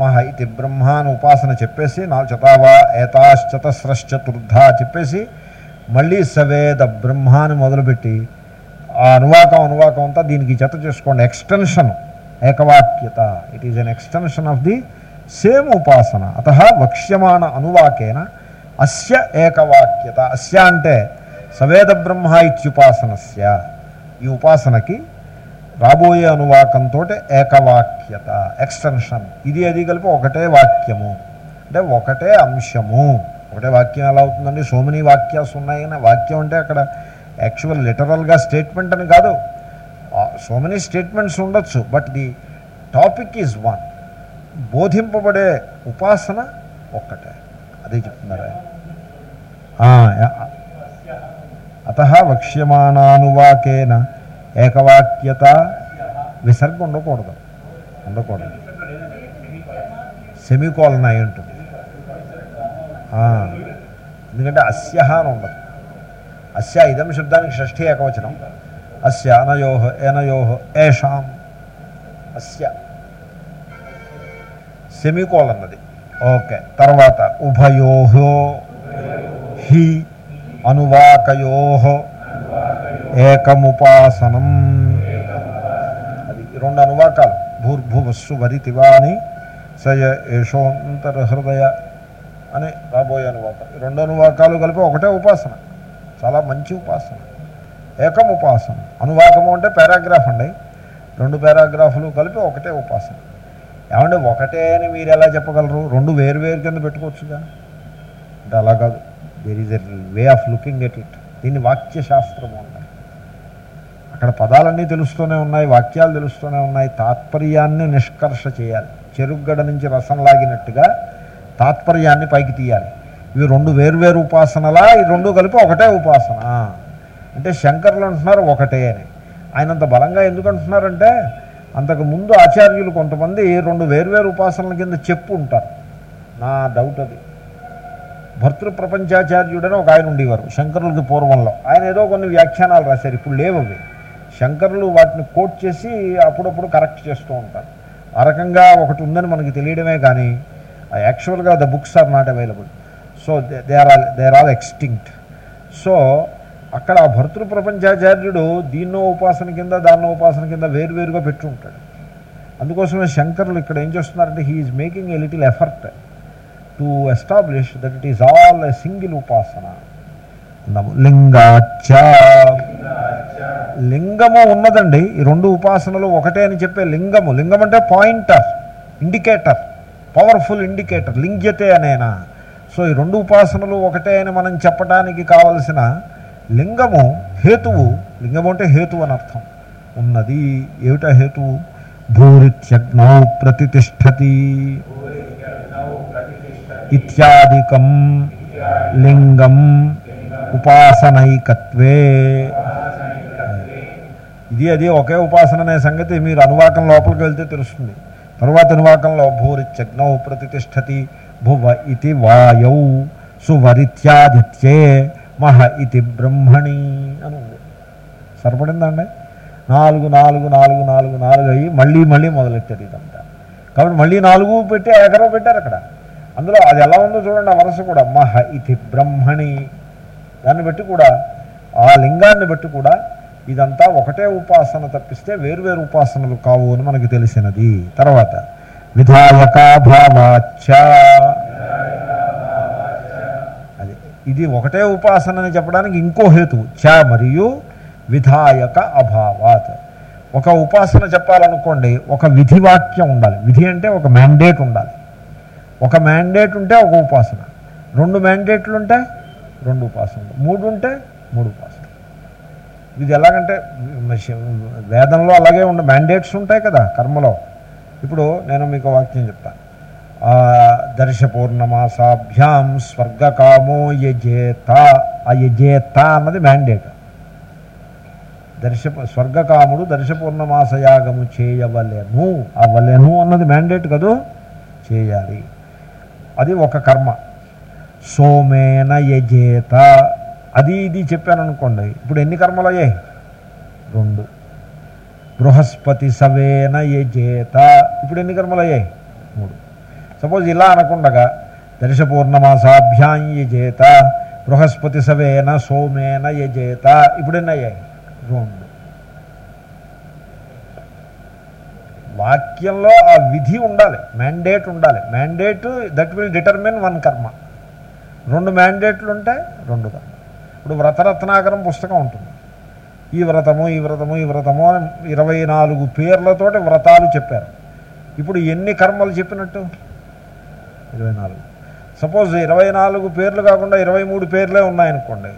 మహ ఇది బ్రహ్మాను ఉపాసన చెప్పేసి నా చతావా ఏతాశ్చతస్రశ్చతుర్థ చెప్పేసి మళ్ళీ సవేద బ్రహ్మాని మొదలుపెట్టి ఆ అనువాకం అనువాకం అంతా దీనికి జత చేసుకోండి. Extension ఏకవాక్యత. It is an extension of the same ఉపాసన. అత వక్ష్యమాణ అనువాకేన అస్య ఏకవాక్యత. అస్య అంటే సవేద బ్రహ్మ ఇత్యుపాసనస్య. ఈ ఉపాసనకి రాబోయే అనువాకంతో ఏకవాక్యత ఎక్స్టెన్షన్ ఇది అది కలిపి ఒకటే వాక్యము. అంటే ఒకటే అంశము. ఒకటే వాక్యం ఎలా అవుతుందండి? సో మెనీ వాక్యాస్ ఉన్నాయని వాక్యం అంటే అక్కడ యాక్చువల్ లిటరల్గా స్టేట్మెంట్ అని కాదు. సో మెనీ స్టేట్మెంట్స్ ఉండొచ్చు. But the topic is one బోధింపబడే ఉపాసన ఒక్కటే. అదే చెప్తున్నారు? అత వక్ష్యమానానువాకేన ఏకవాక్యత విసర్గ ఉండకూడదు. ఉండకూడదు. సెమికోలన్ అయి ఉంటుంది. ఎందుకంటే అస్య అని ఉండదు. అస్య ఇదం శబ్దానికి షష్ఠీ ఏకవచనం. అస్య అనయో ఏనయో ఏషాం. అస్య. సెమికోలన్ అది. ఓకే. తర్వాత ఉభయో హి అనువాకయో ఏకముపాసనం. అది రెండు అనువాకాలు. భూర్భువస్సు వరితివా అని సయ ఏషోంతర్హృదయ అని రాబోయే అనువాకం. రెండు అనువాకాలు కలిపి ఒకటే ఉపాసన. చాలా మంచి ఉపాసన. ఏకం ఉపాసన అనువాకము అంటే పారాగ్రాఫ్ అండి. రెండు పారాగ్రాఫ్లు కలిపి ఒకటే ఉపాసన. ఏమంటే ఒకటే అని మీరు ఎలా చెప్పగలరు? రెండు వేరు వేరు కింద పెట్టుకోవచ్చుగా. అంటే అలా కాదు. There is a way of looking at it దీన్ని వాక్య శాస్త్రము అంటారు. అక్కడ పదాలన్నీ తెలుస్తూనే ఉన్నాయి వాక్యాలు తెలుస్తూనే ఉన్నాయి. తాత్పర్యాన్ని నిష్కర్ష చేయాలి. చెరుగ్గడ నుంచి రసం లాగినట్టుగా తాత్పర్యాన్ని పైకి తీయాలి. ఇవి రెండు వేర్వేరు ఉపాసనలా ఈ రెండు కలిపి ఒకటే ఉపాసన. అంటే శంకర్లు అంటున్నారు ఒకటే అని. ఆయనంత బలంగా ఎందుకు అంటున్నారంటే అంతకు ముందు ఆచార్యులు కొంతమంది రెండు వేర్వేరు ఉపాసనల కింద చెప్పు ఉంటారు. నా డౌట్ అది. భర్తృప్రపంచాచార్యుడని ఒక ఆయన ఉండేవారు శంకరులకి పూర్వంలో. ఆయన ఏదో కొన్ని వ్యాఖ్యానాలు రాశారు ఇప్పుడు లేవు శంకరులు వాటిని కోట్ చేసి అప్పుడప్పుడు కరెక్ట్ చేస్తూ ఉంటారు. ఆ రకంగా ఒకటి ఉందని మనకి తెలియడమే కానీ యాక్చువల్గా the books are not available so they are all they are all extinct so అక్కడ ఆ భర్తృ ప్రపంచాచార్యుడు దీన్నో ఉపాసన కింద దాన్నో ఉపాసన కింద వేరువేరుగా పెట్టి అందుకోసమే శంకరులు ఇక్కడ ఏం చేస్తున్నారంటే he is making a little effort to establish that it is all a single ఉపాసన అన్నాము లింగాచ లింగము ఉన్నదండి. ఈ రెండు ఉపాసనలు ఒకటే అని చెప్పే లింగము. లింగం అంటే పాయింటర్ ఇండికేటర్ పవర్ఫుల్ ఇండికేటర్ లింగ్యతే అనేనా? సో ఈ రెండు ఉపాసనలు ఒకటే అని మనం చెప్పడానికి కావలసిన లింగము హేతువు. లింగము అంటే హేతువు అని అర్థం. ఉన్నది. ఏమిటా హేతువు? భూరిత్యగ్నౌ ప్రతిష్టతి ఇత్యాదికం లింగం ఉపాసనైకత్వే. ఇది అది ఒకే ఉపాసన అనే సంగతి మీరు అనువాకం లోపలికి వెళ్తే తెలుస్తుంది. తరువాత అనువాకంలో భూరిత్యగ్నౌ ప్రతిష్టతి భువ ఇది వాయౌ సువరిత్యాదిత్యే మహ ఇతి బ్రహ్మణి అని ఉంది. సరిపడిందండి నాలుగు నాలుగు నాలుగు నాలుగు నాలుగు అయ్యి మళ్ళీ మళ్ళీ మొదలెట్టారు ఇదంతా. కాబట్టి మళ్ళీ నాలుగు పెట్టి ఎకరో పెట్టారు అక్కడ. అందులో అది ఎలా ఉందో చూడండి ఆ వరస కూడా. మహ ఇతి బ్రహ్మణి దాన్ని బట్టి కూడా ఆ లింగాన్ని బట్టి కూడా ఇదంతా ఒకటే ఉపాసన తప్పిస్తే వేరువేరు ఉపాసనలు కావు అని మనకి తెలిసినది. తర్వాత విధాయకాభావాచ అది ఇది ఒకటే ఉపాసన అని చెప్పడానికి ఇంకో హేతువు చ మరియు విధాయక అభావాత్. ఒక ఉపాసన చెప్పాలనుకోండి ఒక విధి వాక్యం ఉండాలి. విధి అంటే ఒక మ్యాండేట్ ఉండాలి. ఒక మ్యాండేట్ ఉంటే ఒక ఉపాసన. రెండు మ్యాండేట్లు ఉంటే రెండు ఉపాసనలు. మూడు ఉంటే మూడు ఉపాసనలు. ఇది ఎలాగంటే వేదంలో అలాగే ఉండే మ్యాండేట్స్ ఉంటాయి కదా కర్మలో. ఇప్పుడు నేను మీకు వాక్యం చెప్తాను దర్శ పూర్ణమాసాభ్యాం స్వర్గకామో యజేత ఆ యజేత అన్నది మ్యాండేట్ దర్శ స్వర్గకాముడు దర్శ పూర్ణమాసయాగము చేయవలెను. అవ్వలేను అన్నది మ్యాండేట్ కదూ? చేయాలి. అది ఒక కర్మ. సోమేన యజేత. అది ఇది చెప్పాను అనుకోండి ఇప్పుడు ఎన్ని కర్మలు అయ్యాయి? రెండు. బృహస్పతి సవేన యజేత. ఇప్పుడు ఎన్ని కర్మలు అయ్యాయి? మూడు. సపోజ్ ఇలా అనకుండగా దర్శ పూర్ణమాసాభ్యాం యజేత బృహస్పతి సవేన సోమేన యజేత. ఇప్పుడు ఎన్ని అయ్యాయి? రెండు. వాక్యంలో ఆ విధి ఉండాలి. మ్యాండేట్ ఉండాలి. Mandate that will determine one కర్మ. రెండు మ్యాండేట్లు ఉంటాయి రెండు ఇప్పుడు వ్రతరత్నాకరం పుస్తకం ఉంటుంది. ఈ వ్రతము ఈ వ్రతము ఈ వ్రతము అని ఇరవై నాలుగు పేర్లతోటి వ్రతాలు చెప్పారు. ఇప్పుడు ఎన్ని కర్మలు చెప్పినట్టు? ఇరవై నాలుగు. సపోజ్ ఇరవై నాలుగు పేర్లు కాకుండా ఇరవై మూడు పేర్లే ఉన్నాయనుకోండి.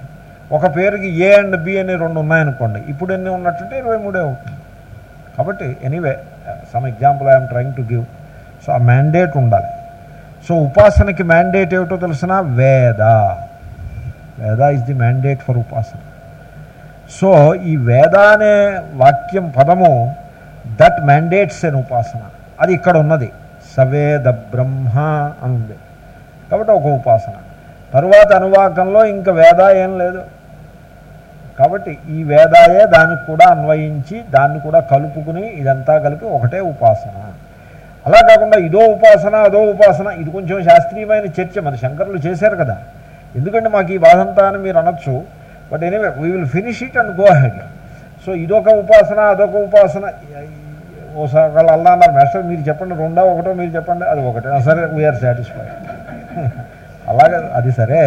ఒక పేరుకి ఏ అండ్ బి అని రెండు ఉన్నాయనుకోండి. ఇప్పుడు ఎన్ని ఉన్నట్టుంటే ఇరవై మూడే అవుతుంది. కాబట్టి anyway some example I'm trying to give. So ఆ మ్యాండేట్ ఉండాలి. సో ఉపాసనకి మ్యాండేట్ ఏమిటో తెలిసిన? Veda. Veda is the mandate for ఉపాసన. సో ఈ వేద అనే వాక్యం పదము దట్ మ్యాండేట్స్ అని ఉపాసన. అది ఇక్కడ ఉన్నది. సవేద బ్రహ్మ అని ఉంది కాబట్టి ఒక ఉపాసన. తరువాత అనువాకంలో ఇంకా వేద ఏం లేదు. కాబట్టి ఈ వేదాయే దానికి కూడా అన్వయించి దాన్ని కూడా కలుపుకుని ఇదంతా కలిపి ఒకటే ఉపాసన. అలా కాకుండా ఇదో ఉపాసన అదో ఉపాసన ఇది కొంచెం శాస్త్రీయమైన చర్చ. మన శంకరులు చేశారు కదా. ఎందుకంటే మాకు ఈ బాధంతా అని మీరు అనొచ్చు. But anyway we will finish it and go ahead so ఇదొక ఉపాసన అదొక ఉపాసన. ఓసారి వాళ్ళు అల్లా అన్నారు మాస్టర్ మీరు చెప్పండి రెండో ఒకటో మీరు చెప్పండి అది ఒకటే. సరే వీఆర్ సాటిస్ఫైడ్ అలాగే అది సరే.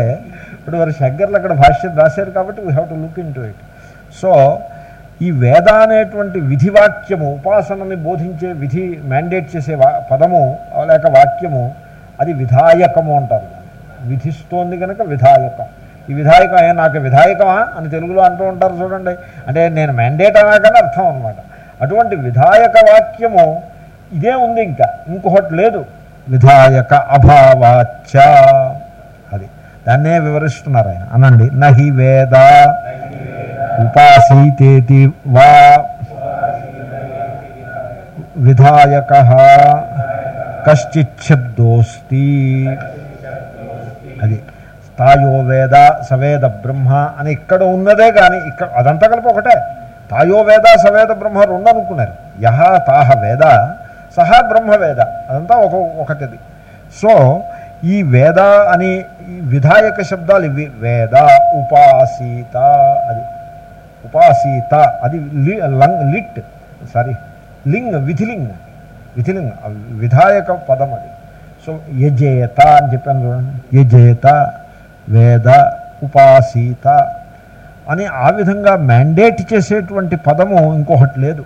ఇప్పుడు వారు శంకర్లు అక్కడ భాష్యం రాశారు కాబట్టి we have to look into it so ఈ వేద అనేటువంటి విధివాక్యము ఉపాసనని బోధించే విధి మ్యాండేట్ చేసే వా పదము లేక వాక్యము అది విధాయకము అంటారు. విధిస్తోంది కనుక విధాయకం. ఈ విధాయకం ఏ నాకు విధాయకమా అని తెలుగులో అంటూ ఉంటారు చూడండి. అంటే నేను మ్యాండేట్ అనగానే అర్థం అనమాట అటువంటి విధాయక వాక్యము ఇదే ఉంది ఇంకా. ఇంకొకటి లేదు. విధాయక అభావాచ అది. దాన్నే వివరిస్తున్నారు ఆయన. అనండి. నహి వేద. ఉపాసీతేతి వా విధాయక కశ్చిచ్ఛబ్దోస్తి అది తాయో వేద సవేద బ్రహ్మ అని ఇక్కడ ఉన్నదే కానీ ఇక్కడ అదంతా కలిపి ఒకటే. తాయో వేద సవేద బ్రహ్మ రెండు అనుకున్నారు. యహ తాహ వేద సహా బ్రహ్మవేద అదంతా ఒక ఒకటిది. సో ఈ వేద అని విధాయక శబ్దాలు ఇవి. వేద ఉపాసీత అది. ఉపాసీత అది లి లంగ్ లిట్ సారీ లింగ్ విధిలింగ్ విధిలింగ్ విధాయక పదం అది. సో యజేత అని చెప్పాను చూడండి. యజేత వేద ఉపాసీత అని ఆ విధంగా మ్యాండేట్ చేసేటువంటి పదము ఇంకొకటి లేదు.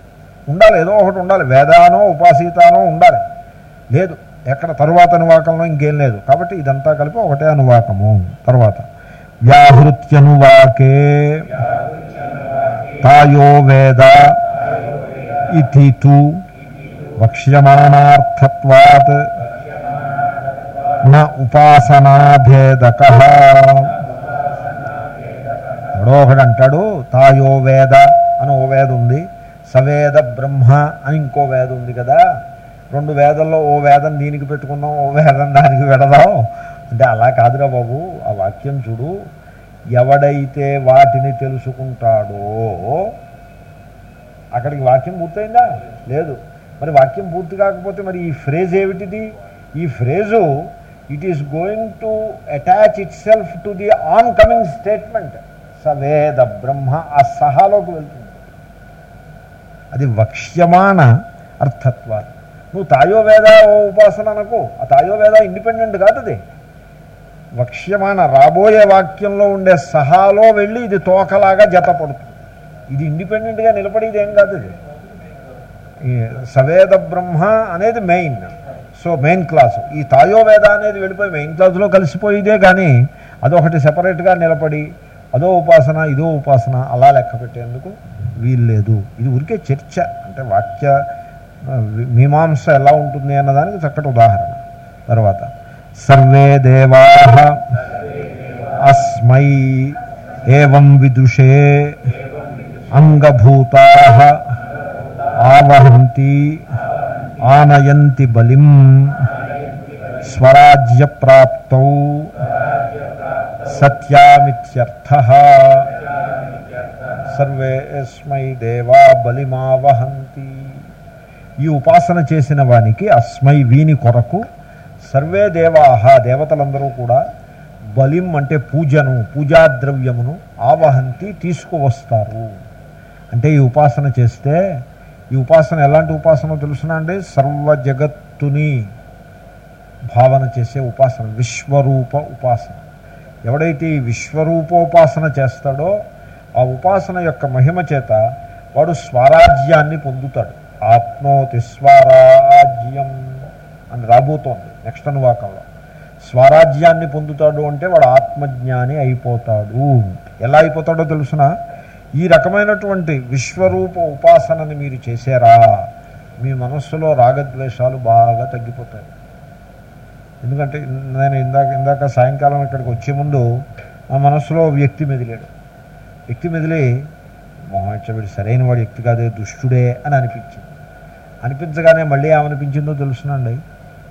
ఉండాలి ఏదో ఒకటి ఉండాలి. వేదానో ఉపాసీతానో ఉండాలి. లేదు. ఎక్కడ తరువాత అనువాకంలో ఇంకేం లేదు. కాబట్టి ఇదంతా కలిపి ఒకటే అనువాకము. తర్వాత వ్యాహృత్యనువాకే. తాయో వేద ఇది తు వక్ష్యమాణార్థత్వాత్ నా ఉపాసనాభేదక ఎవడో ఒకడు అంటాడు తాయో వేద అని ఓ వేద ఉంది సవేద బ్రహ్మ అని ఇంకో వేద ఉంది కదా. రెండు వేదల్లో ఓ వేదం దీనికి పెట్టుకుందాం ఓ వేదం దానికి పెడదాం. అంటే అలా కాదురా బాబు ఆ వాక్యం చూడు. ఎవడైతే వాటిని తెలుసుకుంటాడో అక్కడికి వాక్యం పూర్తయిందా? లేదు. మరి వాక్యం పూర్తి కాకపోతే మరి ఈ ఫ్రేజ్ ఏమిటిది? ఈ phrase it is going to attach itself to the oncoming statement సవేద బ్రహ్మ ఆ సహాలోకి వెళ్తుంది. అది వక్ష్యమాణ అర్థత్వాలు. నువ్వు తాయోవేద ఉపాసన అనకు. ఆ తాయోవేద ఇండిపెండెంట్ కాదు అది వక్ష్యమాన రాబోయే వాక్యంలో ఉండే సహాలో వెళ్ళి ఇది తోకలాగా జతపడుతుంది. ఇది ఇండిపెండెంట్గా నిలబడేది ఏం కాదు ఇది. సవేద బ్రహ్మ అనేది మెయిన్. So main class. ఈ తాయోవేద అనేది వెళ్ళిపోయి మెయిన్ క్లాసులో కలిసిపోయిదే కానీ అదొకటి సెపరేట్గా నిలబడి అదో ఉపాసన ఇదో ఉపాసన అలా లెక్క పెట్టేందుకు వీల్లేదు. ఇది ఊరికే చర్చ. అంటే వాక్య మీమాంస ఎలా ఉంటుంది అన్నదానికి చక్కటి ఉదాహరణ. తర్వాత సర్వే దేవా అస్మై ఏం విదుషే అంగభూత ఆవహంతి ఆనయంతి బలిం స్వరాజ్య ప్రాప్తౌ సత్యామిత్యర్థ సర్వేస్మై దేవా బలిమావహంతి. ఈ ఉపాసన చేసిన వానికి అస్మై వీని కొరకు సర్వే దేవాహ దేవతలందరూ కూడా బలిం అంటే పూజను పూజాద్రవ్యమును ఆవహంతి తీసుకువస్తారు. అంటే ఈ ఉపాసన చేస్తే ఈ ఉపాసన ఎలాంటి ఉపాసన తెలుసునా అండి? సర్వ జగత్తుని భావన చేసే ఉపాసన విశ్వరూప ఉపాసన. ఎవడైతే ఈ విశ్వరూపోపాసన చేస్తాడో ఆ ఉపాసన యొక్క మహిమ చేత వాడు స్వరాజ్యాన్ని పొందుతాడు. ఆత్మోతి స్వరాజ్యం అని రాబోతోంది. నెక్స్ట్ అనువాకంలో. స్వరాజ్యాన్ని పొందుతాడు అంటే వాడు ఆత్మజ్ఞాని అయిపోతాడు. ఎలా అయిపోతాడో తెలుసునా? ఈ రకమైనటువంటి విశ్వరూప ఉపాసనని మీరు చేశారా? మీ మనస్సులో రాగద్వేషాలు బాగా తగ్గిపోతాయి. ఎందుకంటే నేను ఇందాక ఇందాక సాయంకాలం ఇక్కడికి వచ్చే ముందు మా మనస్సులో వ్యక్తి మెదిలాడు. వ్యక్తి మెదిలి మోహించబడి సరైన వాడు వ్యక్తి కాదే దుష్టుడే అని అనిపించింది. అనిపించగానే మళ్ళీ ఏమనిపించిందో తెలుసునండి.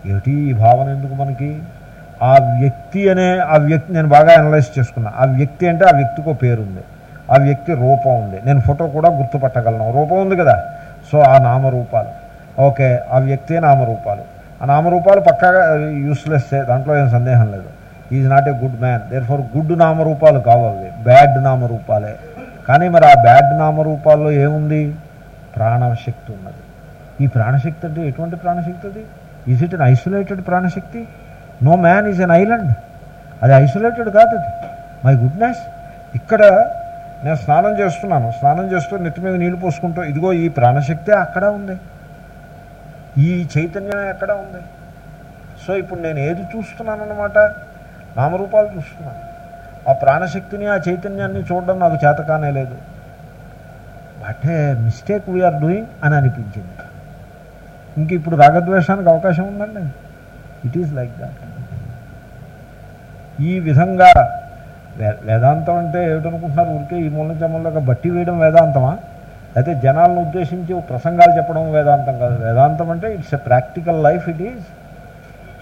ఏమిటి ఈ భావన ఎందుకు మనకి? ఆ వ్యక్తి అనే ఆ వ్యక్తి నేను బాగా అనలైజ్ చేసుకున్నా. ఆ వ్యక్తి అంటే ఆ వ్యక్తికో పేరుంది. ఆ వ్యక్తి రూపం ఉంది. నేను ఫోటో కూడా గుర్తుపట్టగలను. రూపం ఉంది కదా? సో ఆ నామరూపాలు. ఓకే ఆ వ్యక్తి నామరూపాలు. ఆ నామరూపాలు పక్కాగా యూస్లెస్ దాంట్లో ఏం సందేహం లేదు. Is not a good man there for good నామరూపాలు కావు అవి. బ్యాడ్ నామరూపాలే. కానీ మరి ఆ బ్యాడ్ నామరూపాల్లో ఏముంది? ప్రాణశక్తి ఉన్నది. ఈ ప్రాణశక్తి అంటే ఎటువంటి ప్రాణశక్తి అది? ఈజ్ ఇట్ అన్ ఐసోలేటెడ్ ప్రాణశక్తి no man is an island అది ఐసోలేటెడ్ కాదు అది. మై గుడ్నెస్ ఇక్కడ నేను స్నానం చేస్తున్నాను. స్నానం చేస్తూ నెత్తి మీద నీళ్ళు పోసుకుంటూ ఇదిగో ఈ ప్రాణశక్తి అక్కడ ఉంది. ఈ చైతన్యం ఎక్కడ ఉంది. సో ఇప్పుడు నేను ఏది చూస్తున్నాను అనమాట నామరూపాలు చూస్తున్నాను. ఆ ప్రాణశక్తిని ఆ చైతన్యాన్ని చూడడం నాకు చేతకానే లేదు. What a mistake we are doing అని అనిపించింది. ఇంక ఇప్పుడు రాగద్వేషానికి అవకాశం ఉందండి. ఇట్ ఈజ్ లైక్ దాట్ ఈ విధంగా వే- వేదాంతం అంటే ఏమిటనుకుంటున్నారు? ఊరికే ఈ మూల నుంచి బట్టి వేయడం వేదాంతమా? అయితే జనాలను ఉద్దేశించి ప్రసంగాలు చెప్పడం వేదాంతం కాదు. వేదాంతం అంటే it's a practical life it is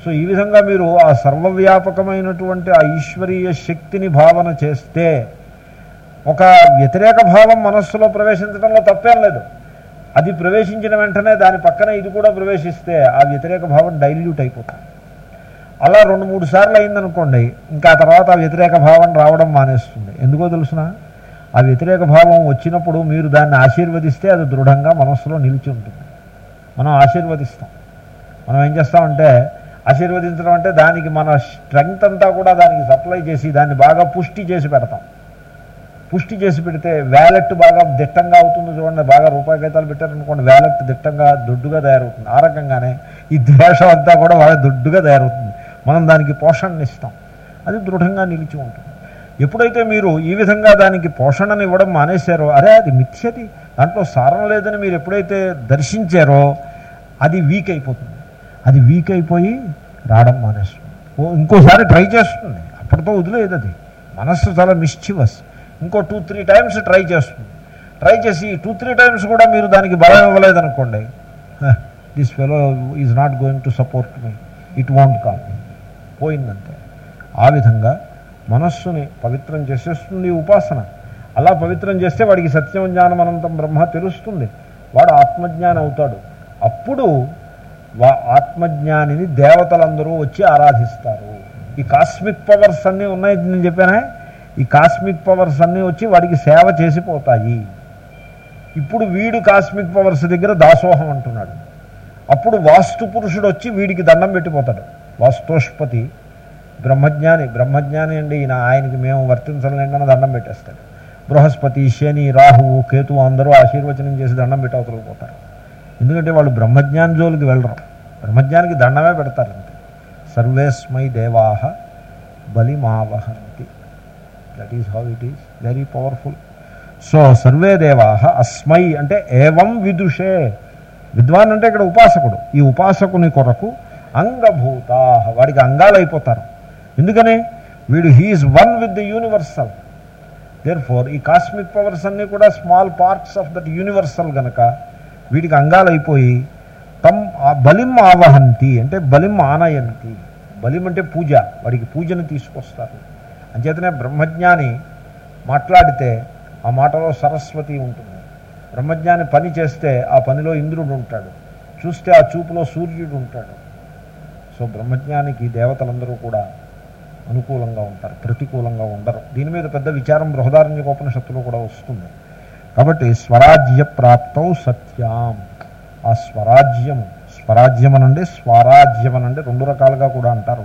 so ఈ విధంగా మీరు ఆ సర్వవ్యాపకమైనటువంటి ఆ ఈశ్వరీయ శక్తిని భావన చేస్తే ఒక వ్యతిరేక భావం మనస్సులో ప్రవేశించడంలో తప్పేం లేదు. అది ప్రవేశించిన వెంటనే దాని పక్కన ఇది కూడా ప్రవేశిస్తే ఆ వ్యతిరేక భావం డైల్యూట్ అయిపోతుంది. అలా రెండు మూడు సార్లు అయిందనుకోండి ఇంకా ఆ తర్వాత ఆ వ్యతిరేక భావం రావడం మానేస్తుంది. ఎందుకో తెలుసిన? ఆ వ్యతిరేక భావం వచ్చినప్పుడు మీరు దాన్ని ఆశీర్వదిస్తే అది దృఢంగా మనస్సులో నిలిచి ఉంటుంది. మనం ఆశీర్వదిస్తాం. మనం ఏం చేస్తామంటే ఆశీర్వదించడం అంటే దానికి మన స్ట్రెంగ్త్ అంతా కూడా దానికి సప్లై చేసి దాన్ని బాగా పుష్టి చేసి పెడతాం. పుష్టి చేసి పెడితే వ్యాలెట్ బాగా దిట్టంగా అవుతుంది చూడండి బాగా రూపాయి గీతాలు పెట్టారనుకోండి వ్యాలెట్ దిట్టంగా దొడ్డుగా తయారవుతుంది. ఆ రకంగానే ఈ ద్వేషం అంతా కూడా బాగా దొడ్డుగా తయారవుతుంది. మనం దానికి పోషణని ఇస్తాం. అది దృఢంగా నిలిచి ఉంటుంది. ఎప్పుడైతే మీరు ఈ విధంగా దానికి పోషణను ఇవ్వడం మానేశారో అరే అది మిథ్యది. దాంట్లో సారం లేదని మీరు ఎప్పుడైతే దర్శించారో అది వీక్ అయిపోతుంది. అది వీక్ అయిపోయి రావడం మానేస్తుంది. ఓ ఇంకోసారి ట్రై చేస్తుంది. అప్పటితో వదిలేదు అది. మనస్సు చాలా మిస్చివస్ ఇంకో టూ త్రీ టైమ్స్ ట్రై చేస్తుంది. ట్రై చేసి టూ త్రీ టైమ్స్ కూడా మీరు దానికి బలం ఇవ్వలేదనుకోండి this fellow is not going to support me it want call పోయిందంటే ఆ విధంగా మనస్సుని పవిత్రం చేసేస్తుంది ఈ ఉపాసన. అలా పవిత్రం చేస్తే వాడికి సత్యం జ్ఞానం అనంతం బ్రహ్మ తెలుస్తుంది. వాడు ఆత్మజ్ఞానం అవుతాడు. అప్పుడు వా ఆత్మజ్ఞానిని దేవతలందరూ వచ్చి ఆరాధిస్తారు. ఈ కాస్మిక్ పవర్స్ అన్నీ ఉన్నాయి నేను చెప్పానే? ఈ కాస్మిక్ పవర్స్ అన్నీ వచ్చి వాడికి సేవ చేసిపోతాయి ఇప్పుడు వీడు కాస్మిక్ పవర్స్ దగ్గర దాసోహం అంటున్నాడు. అప్పుడు వాస్తు పురుషుడు వచ్చి వీడికి దండం పెట్టిపోతాడు. వాస్తోష్పతి బ్రహ్మజ్ఞాని బ్రహ్మజ్ఞాని అండి ఈయన ఆయనకి మేము వర్తించలేందని దండం పెట్టేస్తాడు. బృహస్పతి శని రాహువు కేతువు అందరూ ఆశీర్వచనం చేసి దండం పెట్టి అవతలకు పోతారు. ఎందుకంటే వాళ్ళు బ్రహ్మజ్ఞాన జోలికి వెళ్ళరు. బ్రహ్మజ్ఞానికి దండమే పెడతారు అంతే. సర్వేస్మై దేవాహ బలిమావహన్ that is how it is very powerful so survey దేవా అస్మై అంటే ఏవం విదుషే. విద్వాన్ అంటే ఇక్కడ ఉపాసకుడు. ఈ ఉపాసకుని కొరకు అంగభూతా. వాడికి అంగాలు అయిపోతారు. ఎందుకని? వీడు he is one with the universal therefore ఈ కాస్మిక్ పవర్స్ అన్నీ కూడా small parts of that universal గనక వీడికి అంగాలు అయిపోయి తమ్ ఆ బలిం ఆవహంతి అంటే బలిం ఆనయంతి. బలిం అంటే పూజ. వాడికి పూజను తీసుకొస్తారు. అంచేతనే బ్రహ్మజ్ఞాని మాట్లాడితే ఆ మాటలో సరస్వతి ఉంటుంది. బ్రహ్మజ్ఞాని పని చేస్తే ఆ పనిలో ఇంద్రుడు ఉంటాడు. చూస్తే ఆ చూపులో సూర్యుడు ఉంటాడు. సో బ్రహ్మజ్ఞానికి దేవతలందరూ కూడా అనుకూలంగా ఉంటారు ప్రతికూలంగా ఉండరు. దీని మీద పెద్ద విచారం బృహదారణ్యకోపనిషత్తులో కూడా వస్తుంది. కాబట్టి స్వరాజ్య ప్రాప్తం సత్యాం. ఆ స్వరాజ్యము స్వరాజ్యం అనండి స్వరాజ్యం అనండి రెండు రకాలుగా కూడా అంటారు.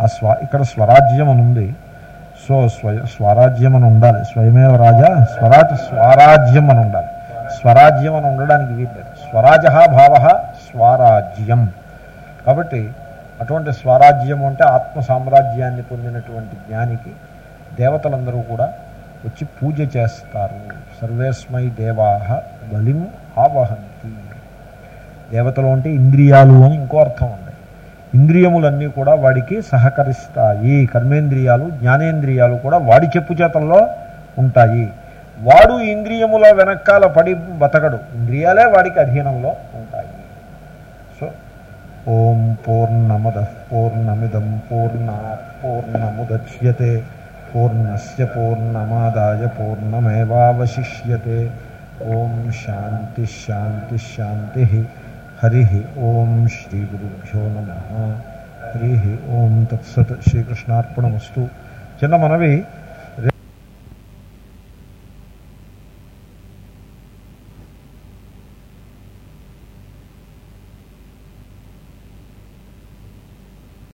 ఆ స్వ ఇక్కడ స్వరాజ్యం అని ఉంది సో స్వయ స్వరాజ్యం అని ఉండాలి స్వయమేవ రాజా? స్వరాజ్ స్వరాజ్యం అని ఉండాలి స్వరాజ్యం అని ఉండడానికి వీల్లేదు. స్వరాజ భావ స్వరాజ్యం. కాబట్టి అటువంటి స్వరాజ్యం అంటే ఆత్మ సామ్రాజ్యాన్ని పొందినటువంటి జ్ఞానికి దేవతలందరూ కూడా వచ్చి పూజ చేస్తారు. సర్వేస్మై దేవాహ బలిం ఆవహంతి. దేవతలు అంటే ఇంద్రియాలు అని ఇంకో అర్థం ఉంది. ఇంద్రియములన్నీ కూడా వాడికి సహకరిస్తాయి. కర్మేంద్రియాలు జ్ఞానేంద్రియాలు కూడా వాడి చెప్పు చేతల్లో ఉంటాయి. వాడు ఇంద్రియముల వెనకాల పడి బతకడు. ఇంద్రియాలే వాడికి అధీనంలో ఉంటాయి. సో ఓం పూర్ణమద పూర్ణమిదం పూర్ణ పూర్ణముద్యతే పూర్ణస్ పూర్ణమాదాయ పూర్ణమేవాశిష్యతే ఓం శాంతి శాంతి శాంతి. హరి ఓం శ్రీ గురుభ్యో నమ హరి ఓం తత్సత్ శ్రీకృష్ణార్పణమస్తు చిన్న మనవి